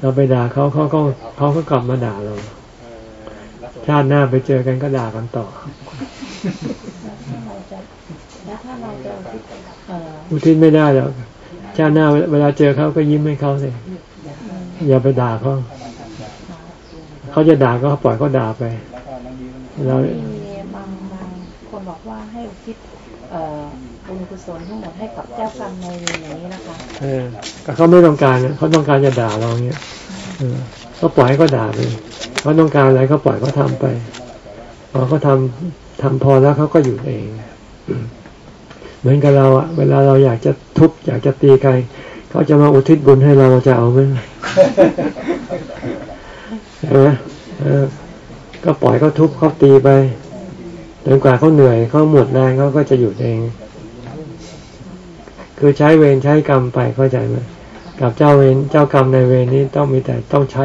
เราไปด่าเขาเขาก็เขาก็กลับมาด่าเรา ชาติหน้าไปเจอกันก็ด่ากันต่อแล้วถ้าเราจะ อุทิศไม่ได้แล้วชาติหน้าเวลาเจอเขาก็ยิ้มให้เขาสิอย่าไปด่าเขาเขาจะด่าก็ปล่อยเขาด่าไปแล้วมีบางบางคนบอกว่าให้อุทิศบุญกุศลทั้งหมดให้กับเจ้ากรรมในเวรอย่างนี้นะคะเออเขาไม่ต้องการเขาต้องการจะด่าเราเนี้ยก็ปล่อยให้เขาด่าไปเขาต้องการอะไรก็ปล่อยเขาทาไปพอเขาทาทำพอแล้วเขาก็หยุดเองเห มือนกับเราอะเวลาเราอยากจะทุบอยากจะตีใครเขาจะมาอุทิศบุญให้เราเราจะเอาไหมใช่ไหมก็ปล่อยเขาทุบเขาตีไปจนกว่าเขาเหนื่อยเขาหมดแรงเขาก็จะหยุดเอง คือใช้เวรใช้กรรมไปเข้าใจไหมกับเจ้าเวรเจ้ากรรมในเวรนี้ต้องมีแต่ต้องใช้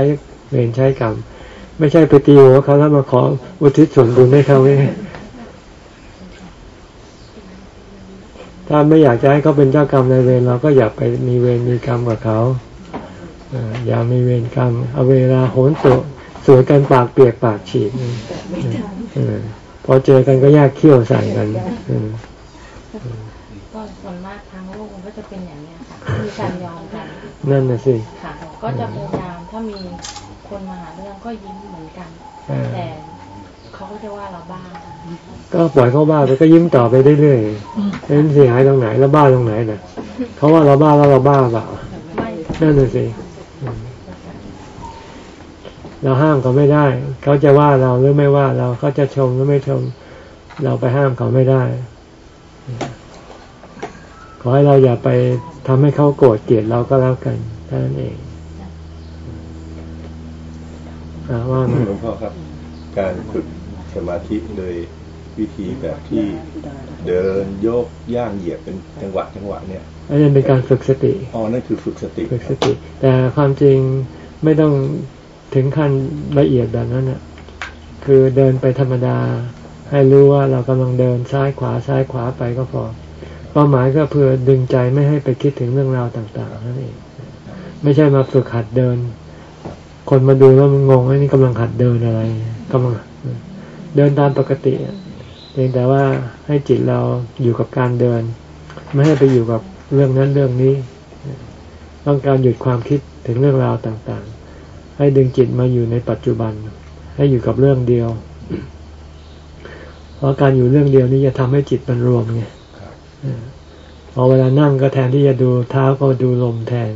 เวรใช้กรรม ไม่ใช่ไปตีหัวเขาแล้วมาขออุทิศส่วนบุญให้เขาไม่ ถ้าไม่อยากจะให้เขาเป็นเจ้ากรรมในเวรเราก็อย่าไปมีเวรมีกรรมกับเขาอย่ามีเวรกรรมเอาเวลาโหนตัวสวยกันปากเปียกปากฉีกพอเจอกันก็แยกเขี้ยวใส่กันก็ส่วนมากทางโลกมันก็จะเป็นอย่างนี้ค่ะมีการยอมกันนั่นน่ะสิค่ะก็จะพยายามถ้ามีคนมาหาเรื่องก็ยิ้มเหมือนกัน แต่เขาก็จะว่าเราบ้า ก็ปล่อยเขาบ้าไปก็ยิ้มต่อไปเรื่อยๆเป็นเสียหายตรงไหนแล้วบ้าตรงไหนน่ะเขาว่าเราบ้าแล้วเราบ้าเปล่านั่นน่ะสิเราห้ามเขาไม่ได้ เขาจะว่าเราหรือไม่ว่าเราเขาจะชมหรือไม่ชม เราไปห้ามเขาไม่ได้ ขอให้เราอย่าไปทำให้เขาโกรธเกลียดเราก็แล้วกันเท่านั้นเองว่าหลวงพ่อครับ การฝึกสมาธิโดย วิธีแบบที่เดินโยกย่างเหยียบเป็นจังหวะจังหวะเนี่ยอันนี้เป็นการฝึกสติอ๋อนั่นคือฝึกสติฝึกสติ แต่ความจริงไม่ต้องถึงขั้นละเอียดแบบนั้นอะคือเดินไปธรรมดา ให้รู้ว่าเรากำลังเดินซ้ายขวาซ้ายขวาไปก็พอเป้าหมายก็เพื่อดึงใจไม่ให้ไปคิดถึงเรื่องราวต่าง ๆ นั่นเอง ไม่ใช่มาฝึกหัดเดิน คนมาดูแล้วมันงงว่านี่กำลังหัดเดินอะไรกำลังเดินตามปกติ เพียงแต่ว่าให้จิตเราอยู่กับการเดิน ไม่ให้ไปอยู่กับเรื่องนั้นเรื่องนี้ ต้องการหยุดความคิดถึงเรื่องราวต่างๆ ให้ดึงจิตมาอยู่ในปัจจุบัน ให้อยู่กับเรื่องเดียว เพราะการอยู่เรื่องเดียวนี้จะทำให้จิตมันรวมไงพอเวลานั่งก็แทนที่จะดูเท้าก็ดูลมแทน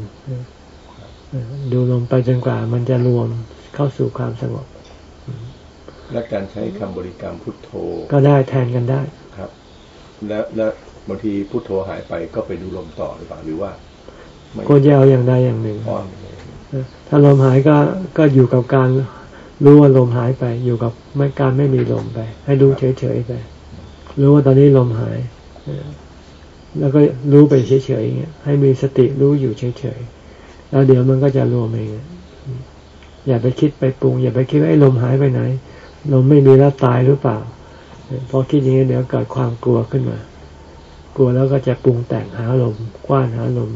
ดูลมไปจนกว่ามันจะรวมเข้าสู่ความสงบ และการใช้คำบริกรรมพุทโธ ก็ได้แทนกันได้ครับ แล้วแล้วบางทีพุทโธหายไปก็ไปดูลมต่อหรือเปล่าหรือว่าควรจะเอาอย่างใดอย่างหนึ่งถ้าลมหายก็ก็อยู่กับการรู้ว่าลมหายไป อยู่กับไม่การไม่มีลมไป ให้รู้เฉยๆไป รู้ว่าตอนนี้ลมหายแล้วก็รู้ไปเฉยๆอย่างเงี้ยให้มีสติรู้อยู่เฉยๆแล้วเดี๋ยวมันก็จะรวมเองอย่าไปคิดไปปรุง อย่าไปคิดว่าไอ้ลมหายไปไหน ลมไม่มีแล้วตายหรือเปล่าพอคิดอย่างนี้เดี๋ยวเกิดความกลัวขึ้นมา กลัวแล้วก็จะปรุงแต่งหาลมกว้านหาลม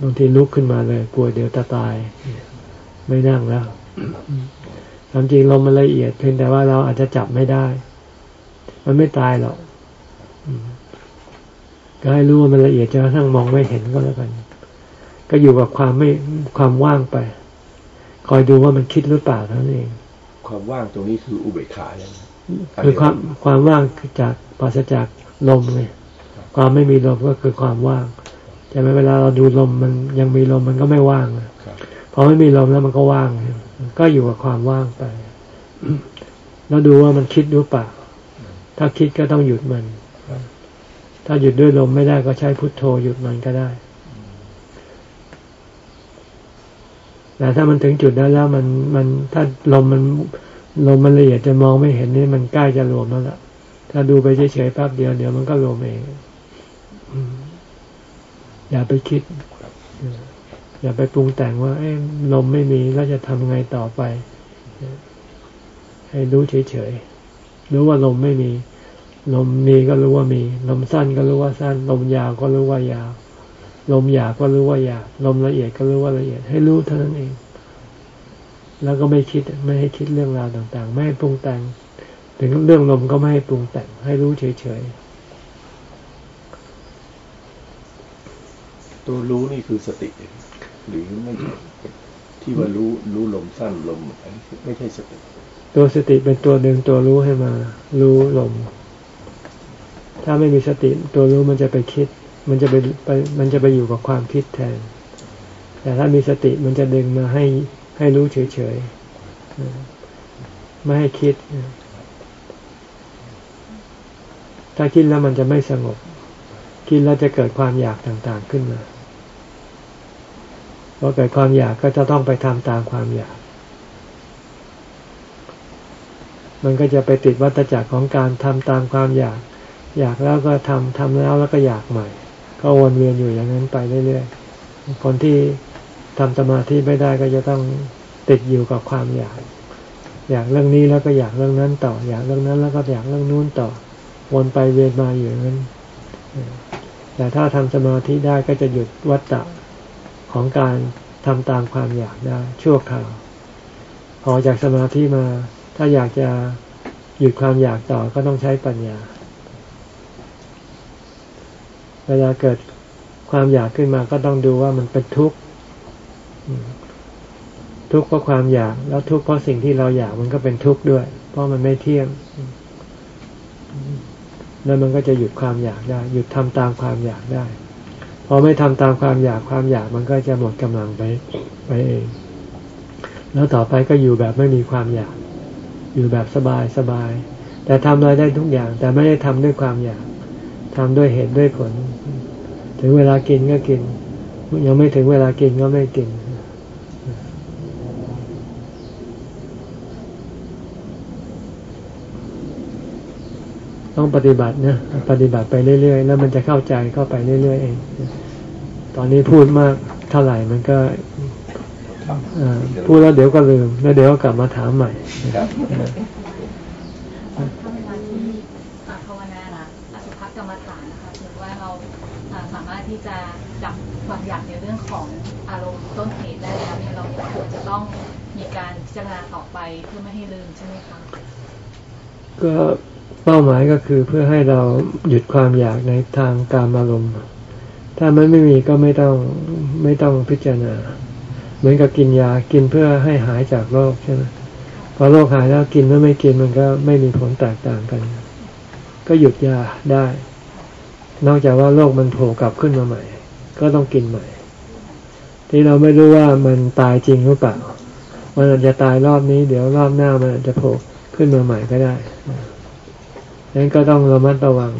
บางทีลุกขึ้นมาเลย กลัวเดี๋ยวจะตาย ไม่นั่งแล้วความจริงลมมันละเอียดเพียงแต่ว่าเราอาจจะจับไม่ได้ มันไม่ตายหรอกก็ให้รู้ว่ามันละเอียดจนกระทั่งมองไม่เห็นก็แล้วกัน ก็อยู่กับความไม่ความว่างไป คอยดูว่ามันคิดหรือเปล่าเท่านั้นเอง ความว่างตรงนี้คืออุเบกขาอย่างคือความความว่างจากปราศจากลมไงความไม่มีลมก็คือความว่างแต่เวลาเราดูลมมันยังมีลมมันก็ไม่ว่างพอไม่มีลมแล้วมันก็ว่าง ก็อยู่กับความว่างไป แล้วดูว่ามันคิดหรือเปล่า ถ้าคิดก็ต้องหยุดมัน ถ้าหยุดด้วยลมไม่ได้ก็ใช้พุทโธหยุดมันก็ได้ แต่ถ้ามันถึงจุดนั้นแล้วมันมันถ้าลมมันลมมันละเอียดจะมองไม่เห็นนี่มันใกล้จะรวมแล้วล่ะ ถ้าดูไปเฉยๆแป๊บเดียวเดี๋ยวมันก็รวมเองอย่าไปคิด อย่าไปปรุงแต่งว่าเอ้ลมไม่มีแล้วจะทำไงต่อไป ให้รู้เฉยๆรู้ว่าลมไม่มี ลมมีก็รู้ว่ามี ลมสั้นก็รู้ว่าสั้น ลมยาวก็รู้ว่ายาว ลมหยาบก็รู้ว่าหยาบลมละเอียดก็รู้ว่าละเอียดให้รู้เท่านั้นเอง แล้วก็ไม่คิดไม่ให้คิดเรื่องราวต่างๆ ไม่ให้ปรุงแต่ง ถึงเรื่องลมก็ไม่ให้ปรุงแต่ง ให้รู้เฉยๆตัวรู้นี่คือสติ หรือไม่ที่ว่ารู้รู้ลมสั้นลมไม่ใช่สติ ตัวสติเป็นตัวดึงตัวรู้ให้มา รู้ลม ถ้าไม่มีสติตัวรู้มันจะไปคิด มันจะไปไปมันจะไปอยู่กับความคิดแทน แต่ถ้ามีสติมันจะดึงมาให้ให้รู้เฉยๆไม่ให้คิด ถ้าคิดแล้วมันจะไม่สงบ คิดแล้วจะเกิดความอยากต่างๆขึ้นมาพอเกิดความอยากก็จะต้องไปทำตามความอยาก มันก็จะไปติดวัฏจักรของการทำตามความอยาก อยากแล้วก็ทำทำแล้วแล้วก็อยากใหม่ ก็วนเวียนอยู่อย่างนั้นไปเรื่อยๆ คนที่ทำสมาธิไม่ได้ก็จะต้องติดอยู่กับความอยาก อยากเรื่องนี้แล้วก็อยากเรื่องนั้นต่อ อยากเรื่องนั้นแล้วก็อยากเรื่องนู้นต่อ วนไปเวียนมาอยู่อย่างนั้น แต่ถ้าทำสมาธิได้ก็จะหยุดวัฏฏะของการทำตามความอยากได้ ชั่วคราว พอจากสมาธิมา ถ้าอยากจะหยุดความอยากต่อก็ต้องใช้ปัญญา เวลาเกิดความอยากขึ้นมาก็ต้องดูว่ามันเป็นทุกข์ทุกข์เพราะความอยาก แล้วทุกข์เพราะสิ่งที่เราอยากมันก็เป็นทุกข์ด้วย เพราะมันไม่เที่ยง แล้วมันก็จะหยุดความอยากได้ หยุดทำตามความอยากได้พอไม่ทำตามความอยากความอยากมันก็จะหมดกำลังไปไปเอง แล้วต่อไปก็อยู่แบบไม่มีความอยาก อยู่แบบสบายสบาย แต่ทำอะไรได้ทุกอย่าง แต่ไม่ได้ทำด้วยความอยาก ทำด้วยเหตุด้วยผล ถึงเวลากินก็กิน ยังไม่ถึงเวลากินก็ไม่กิน ต้องปฏิบัตินะปฏิบัติไปเรื่อยๆ แล้วมันจะเข้าใจเข้าไปเรื่อยๆเอง ตอนนี้พูดมากเท่าไหร่มันก็พูดแล้วเดี๋ยวก็ลืม แล้วเดี๋ยวก็กลับมาถามใหม่ถ้าเวลาที่ภาวนานะอสุภกรรมฐานนะคะถือว่าเราสามารถ ที่จะจับความอยากในเรื่องของอารมณ์ต้นเหตุได้แล้วเนี่ยเราควรจะต้องมีการพิจารณาต่อไปเพื่อไม่ให้ลืมใช่ไหมคะก็เป้าหมายก็คือเพื่อให้เราหยุดความอยากในทางการอารมณ์ ถ้ามันไม่มีก็ไม่ต้องไม่ต้องพิจารณา เหมือนกับกินยากินเพื่อให้หายจากโรคใช่ไหมพอโรคหายแล้วกินเมื่อไม่กินมันก็ไม่มีผลแตกต่างกัน ก็หยุดยาได้ นอกจากว่าโรคมันโผล่กลับขึ้นมาใหม่ ก็ต้องกินใหม่ ที่เราไม่รู้ว่ามันตายจริงหรือเปล่า มันอาจจะตายรอบนี้ เดี๋ยวรอบหน้ามันอาจจะโผล่ขึ้นมาใหม่ก็ได้ดังนั้นก็ต้องระมัดระวัง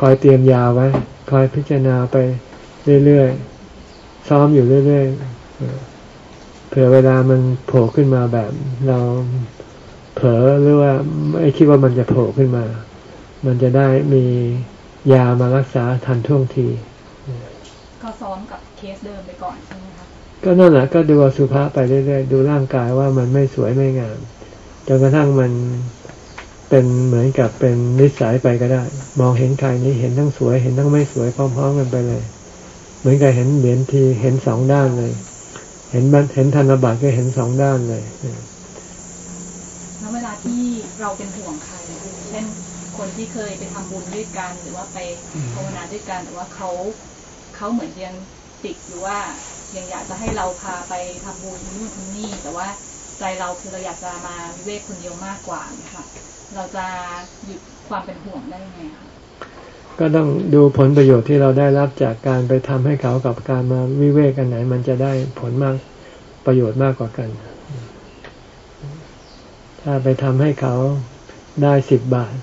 คอยเตรียมยาไว้ คอยพิจารณาไปเรื่อยๆ ซ้อมอยู่เรื่อยๆ เผื่อเวลามันโผล่ขึ้นมาแบบ เราเผลอหรือว่าไม่คิดว่ามันจะโผล่ขึ้นมา มันจะได้มี ยามารักษาทันท่วงที ก็ซ้อมกับเคสเดิมไปก่อนใช่ไหมคะก็นั่นแหละก็ดูสุภาพไปเรื่อยๆ ดูร่างกายว่ามันไม่สวยไม่งามจนกระทั่งมันเป็นเหมือนกับเป็นนิสัยไปก็ได้ มองเห็นใครนี้เห็นทั้งสวยเห็นทั้งไม่สวยพร้อมๆกันไปเลย เหมือนกับเห็นเหรียญทีเห็นสองด้านเลย เห็นบัตเห็นธนบัตรก็เห็นสองด้านเลยแล้วเวลาที่เราเป็นห่วงใครเช่น คนที่เคยไปทำบุญด้วยกัน หรือว่าไปภาวนาด้วยกันแต่ว่าเขาเขาเหมือนยังติดอยู่ว่ายังอยากจะให้เราพาไปทำบุญที่นู่นที่นี่ แต่ว่าใจเราคือเราอยากจะมาวิเวกคนเดียวมากกว่าค่ะเราจะหยุดความเป็นห่วงได้ไงคะก็ต้องดูผลประโยชน์ที่เราได้รับจากการไปทำให้เขากับการมาวิเวกกันไหน มันจะได้ผลมากประโยชน์มากกว่ากัน ถ้าไปทำให้เขาได้สิบบาท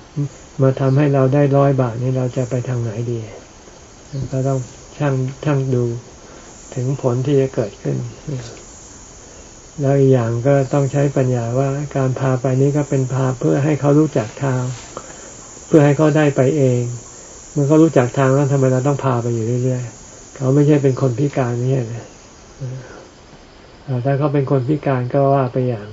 มาทำให้เราได้ร้อยบาทนี่เราจะไปทางไหนดีก็ต้องช่างช่างดูถึงผลที่จะเกิดขึ้น แล้วอีกอย่างก็ต้องใช้ปัญญาว่าการพาไปนี้ก็เป็นพาเพื่อให้เขารู้จักทาง เพื่อให้เขาได้ไปเอง เมื่อเขารู้จักทางแล้วทำไมเราต้องพาไปอยู่เรื่อยๆเขาไม่ใช่เป็นคนพิการนี่ใช่ถ้าเขาเป็นคนพิการก็ว่าไปอย่าง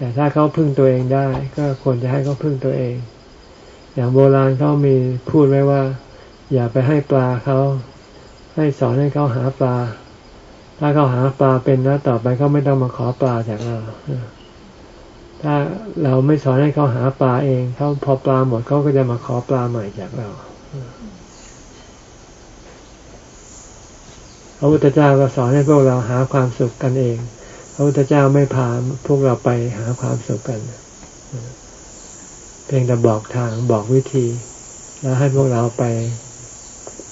แต่ถ้าเขาพึ่งตัวเองได้ ก็ควรจะให้เขาพึ่งตัวเอง อย่างโบราณเขามีพูดไว้ว่า อย่าไปให้ปลาเขาให้สอนให้เขาหาปลา ถ้าเขาหาปลาเป็นแล้วต่อไปเขาไม่ต้องมาขอปลาจากเราถ้าเราไม่สอนให้เขาหาปลาเองเขาพอปลาหมดเขาก็จะมาขอปลาใหม่จากเราพระพุทธเจ้าก็สอนให้พวกเราหาความสุขกันเอง ระพุทธเจ้าไม่พาพวกเราไปหาความสุขกัน เพียงแต่บอกทางบอกวิธี แล้วให้พวกเราไป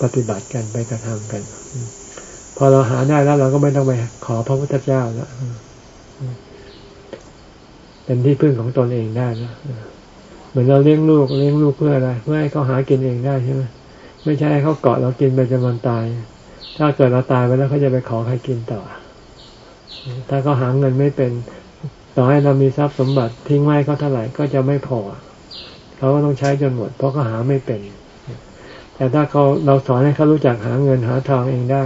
ปฏิบัติกันไปกระทำกัน พอเราหาได้แล้วเราก็ไม่ต้องไปขอพระพุทธเจ้าแล้วเป็นที่พึ่งของตนเองได้แล้วเหมือนเราเลี้ยงลูกเลี้ยงลูกเพื่ออะไรเพื่อให้เขาหากินเองได้ใช่ไหมไม่ใช่ให้เขาเกาะเรากินไปจนวันตาย ถ้าเกิดเราตายไปแล้วเขาจะไปขอใครกินต่อ ถ้าเขาหาเงินไม่เป็น ต่อให้เรามีทรัพย์สมบัติทิ้งไว้เขาเท่าไหร่ก็จะไม่พอเขาก็ต้องใช้จนหมด เพราะเขาหาไม่เป็น แต่ถ้าเขาเราสอนให้เขารู้จักหาเงินหาทองเองได้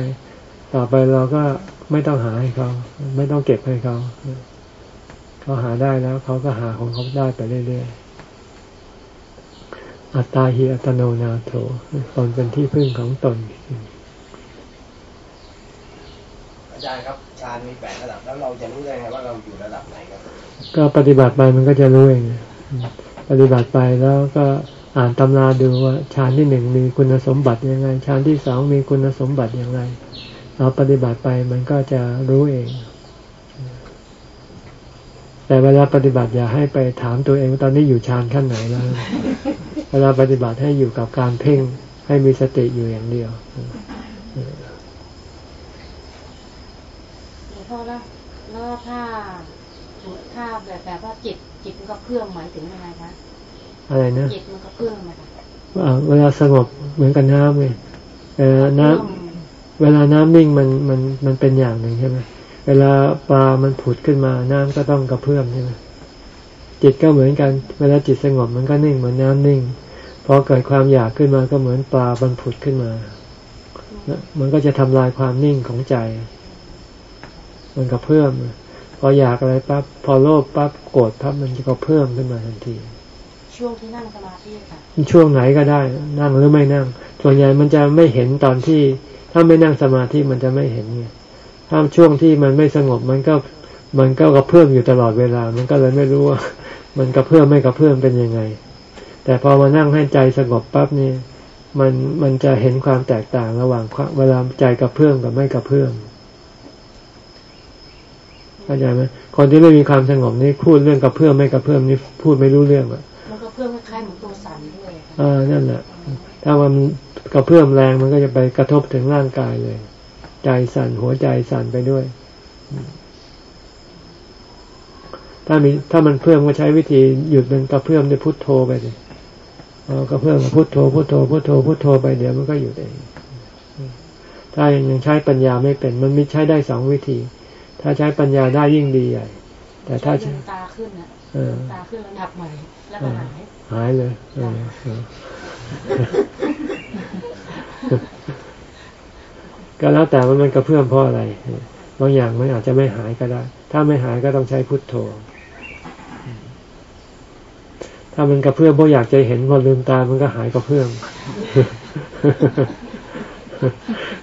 ต่อไปเราก็ไม่ต้องหาให้เขาไม่ต้องเก็บให้เขาเขาหาได้แล้วเขาก็หาของเขาได้ไปเรื่อยๆ อัตตาหิอัตโนนาโถตนเป็นที่พึ่งของตน อาจารย์ครับ ฌานมีแปดระดับแล้วเราจะรู้ได้ไงว่าเราอยู่ระดับไหนครับก็ปฏิบัติไปมันก็จะรู้เองปฏิบัติไปแล้วก็อ่านตำราดูว่าฌานที่หนึ่งมีคุณสมบัติยังไงฌานที่สองมีคุณสมบัติอย่างไร เราปฏิบัติไปมันก็จะรู้เอง แต่เวลาปฏิบัติอย่าให้ไปถามตัวเองว่าตอนนี้อยู่ฌานขั้นไหนแล้ว เวลาปฏิบัติให้อยู่กับการเพ่งให้มีสติอยู่อย่างเดียวพ่อแล้วแล้วถ้าถ้าแบบแบบว่าจิต จิตมันก็เพื่อมหมายถึงยังไงคะอะไรนะจิตมันก็เพื่อมไหมคะเวลาสงบเหมือนกับน้ำไงเวลาน้ำเวลาน้ำนิ่งมันมันมันเป็นอย่างหนึ่งใช่ไหมเวลาปลามันผุดขึ้นมาน้ำก็ต้องกระเพื่อมใช่ไหมจิตก็เหมือนกัน เวลาจิตสงบมันก็นิ่งเหมือนน้ำนิ่งพอเกิดความอยากขึ้นมาก็เหมือนปลามันผุดขึ้นมา มันก็จะทำลายความนิ่งของใจ มันก็เพิ่มพ ออยากอะไรปั๊บพอโลภปั๊บโกรธปั๊บมันก็เพิ่มขึ้นมาทันที ช่วงที่นั่งสมาธิค่ะช่วงไหนก็ได้ นั่งหรือไม่นั่ง ส่วนใหญ่มันจะไม่เห็นตอนที่ ถ้าไม่นั่งสมาธิมันจะไม่เห็นไงถ้าช่วงที่มันไม่สงบมันก็มันก็กระเพิ่มอยู่ตลอดเวลา มันก็เลยไม่รู้ว่า มันกระเพิ่มไม่กระเพิ่มเป็นยังไง แต่พอมานั่งให้ใจสงบปั๊บนี่มันมันจะเห็นความแตกต่างระหว่างเวลาใจกระเพื่อมกับไม่กระเพื่อม เข้าใจไหมคนที่ไม่มีความสงบนี่พูดเรื่องกระเพื่อมไม่กระเพื่อมนี่พูดไม่รู้เรื่องอะมันกระเพื่อมคล้ายเหมือนตัวสั่นด้วยอ่านั่นแหละถ้ามันกระเพื่อมแรงมันก็จะไปกระทบถึงร่างกายเลย ใจสั่นหัวใจสั่นไปด้วย ถ้ามีถ้ามันเพิ่มก็ใช้วิธีหยุดมันกระเพื่อมด้วยพุทโธไปเลยเอากระเพื่อมพุทโธพุทโธพุทโธพุทโธไปเดี๋ยวมันก็หยุดเองถ้ายังใช้ปัญญาไม่เป็น มันมีใช้ได้สองวิธี ถ้าใช้ปัญญาได้ยิ่งดีใหญ่ แต่ถ้าใช้ตาขึ้นอะตาขึ้นแล้วดับใหม่แล้วก็หายหายเลยก็แล้วแต่ว่ามันกระเพื่อมเพราะอะไรบางอย่างมันอาจจะไม่หายก็ได้ ถ้าไม่หายก็ต้องใช้พุทโธ ถ้ามันกระเพื่อมเพราะอยากจะเห็นพอลืมตามันก็หายกระเพื่อม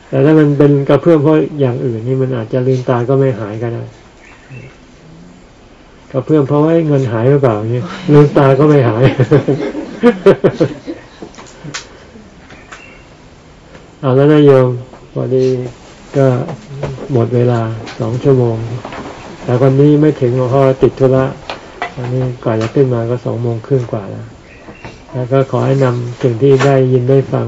แต่ถ้ามันเป็นกระเพื่อมเพราะอย่างอื่นนี่มันอาจจะลืมตาก็ไม่หายก็ได้กระเพื่อมเพราะว่าเงินหายหรือเปล่านี่ลืมตาก็ไม่หายเอาแล้วนายโยมพอดีก็หมดเวลาสองชั่วโมง แต่วันนี้ไม่ถึงเพราะติดธุระวันนี้ก่อนจะขึ้นมาก็สองโมงครึ่งกว่าแล้ว แล้วก็ขอให้นำสิ่งที่ได้ยินได้ฟัง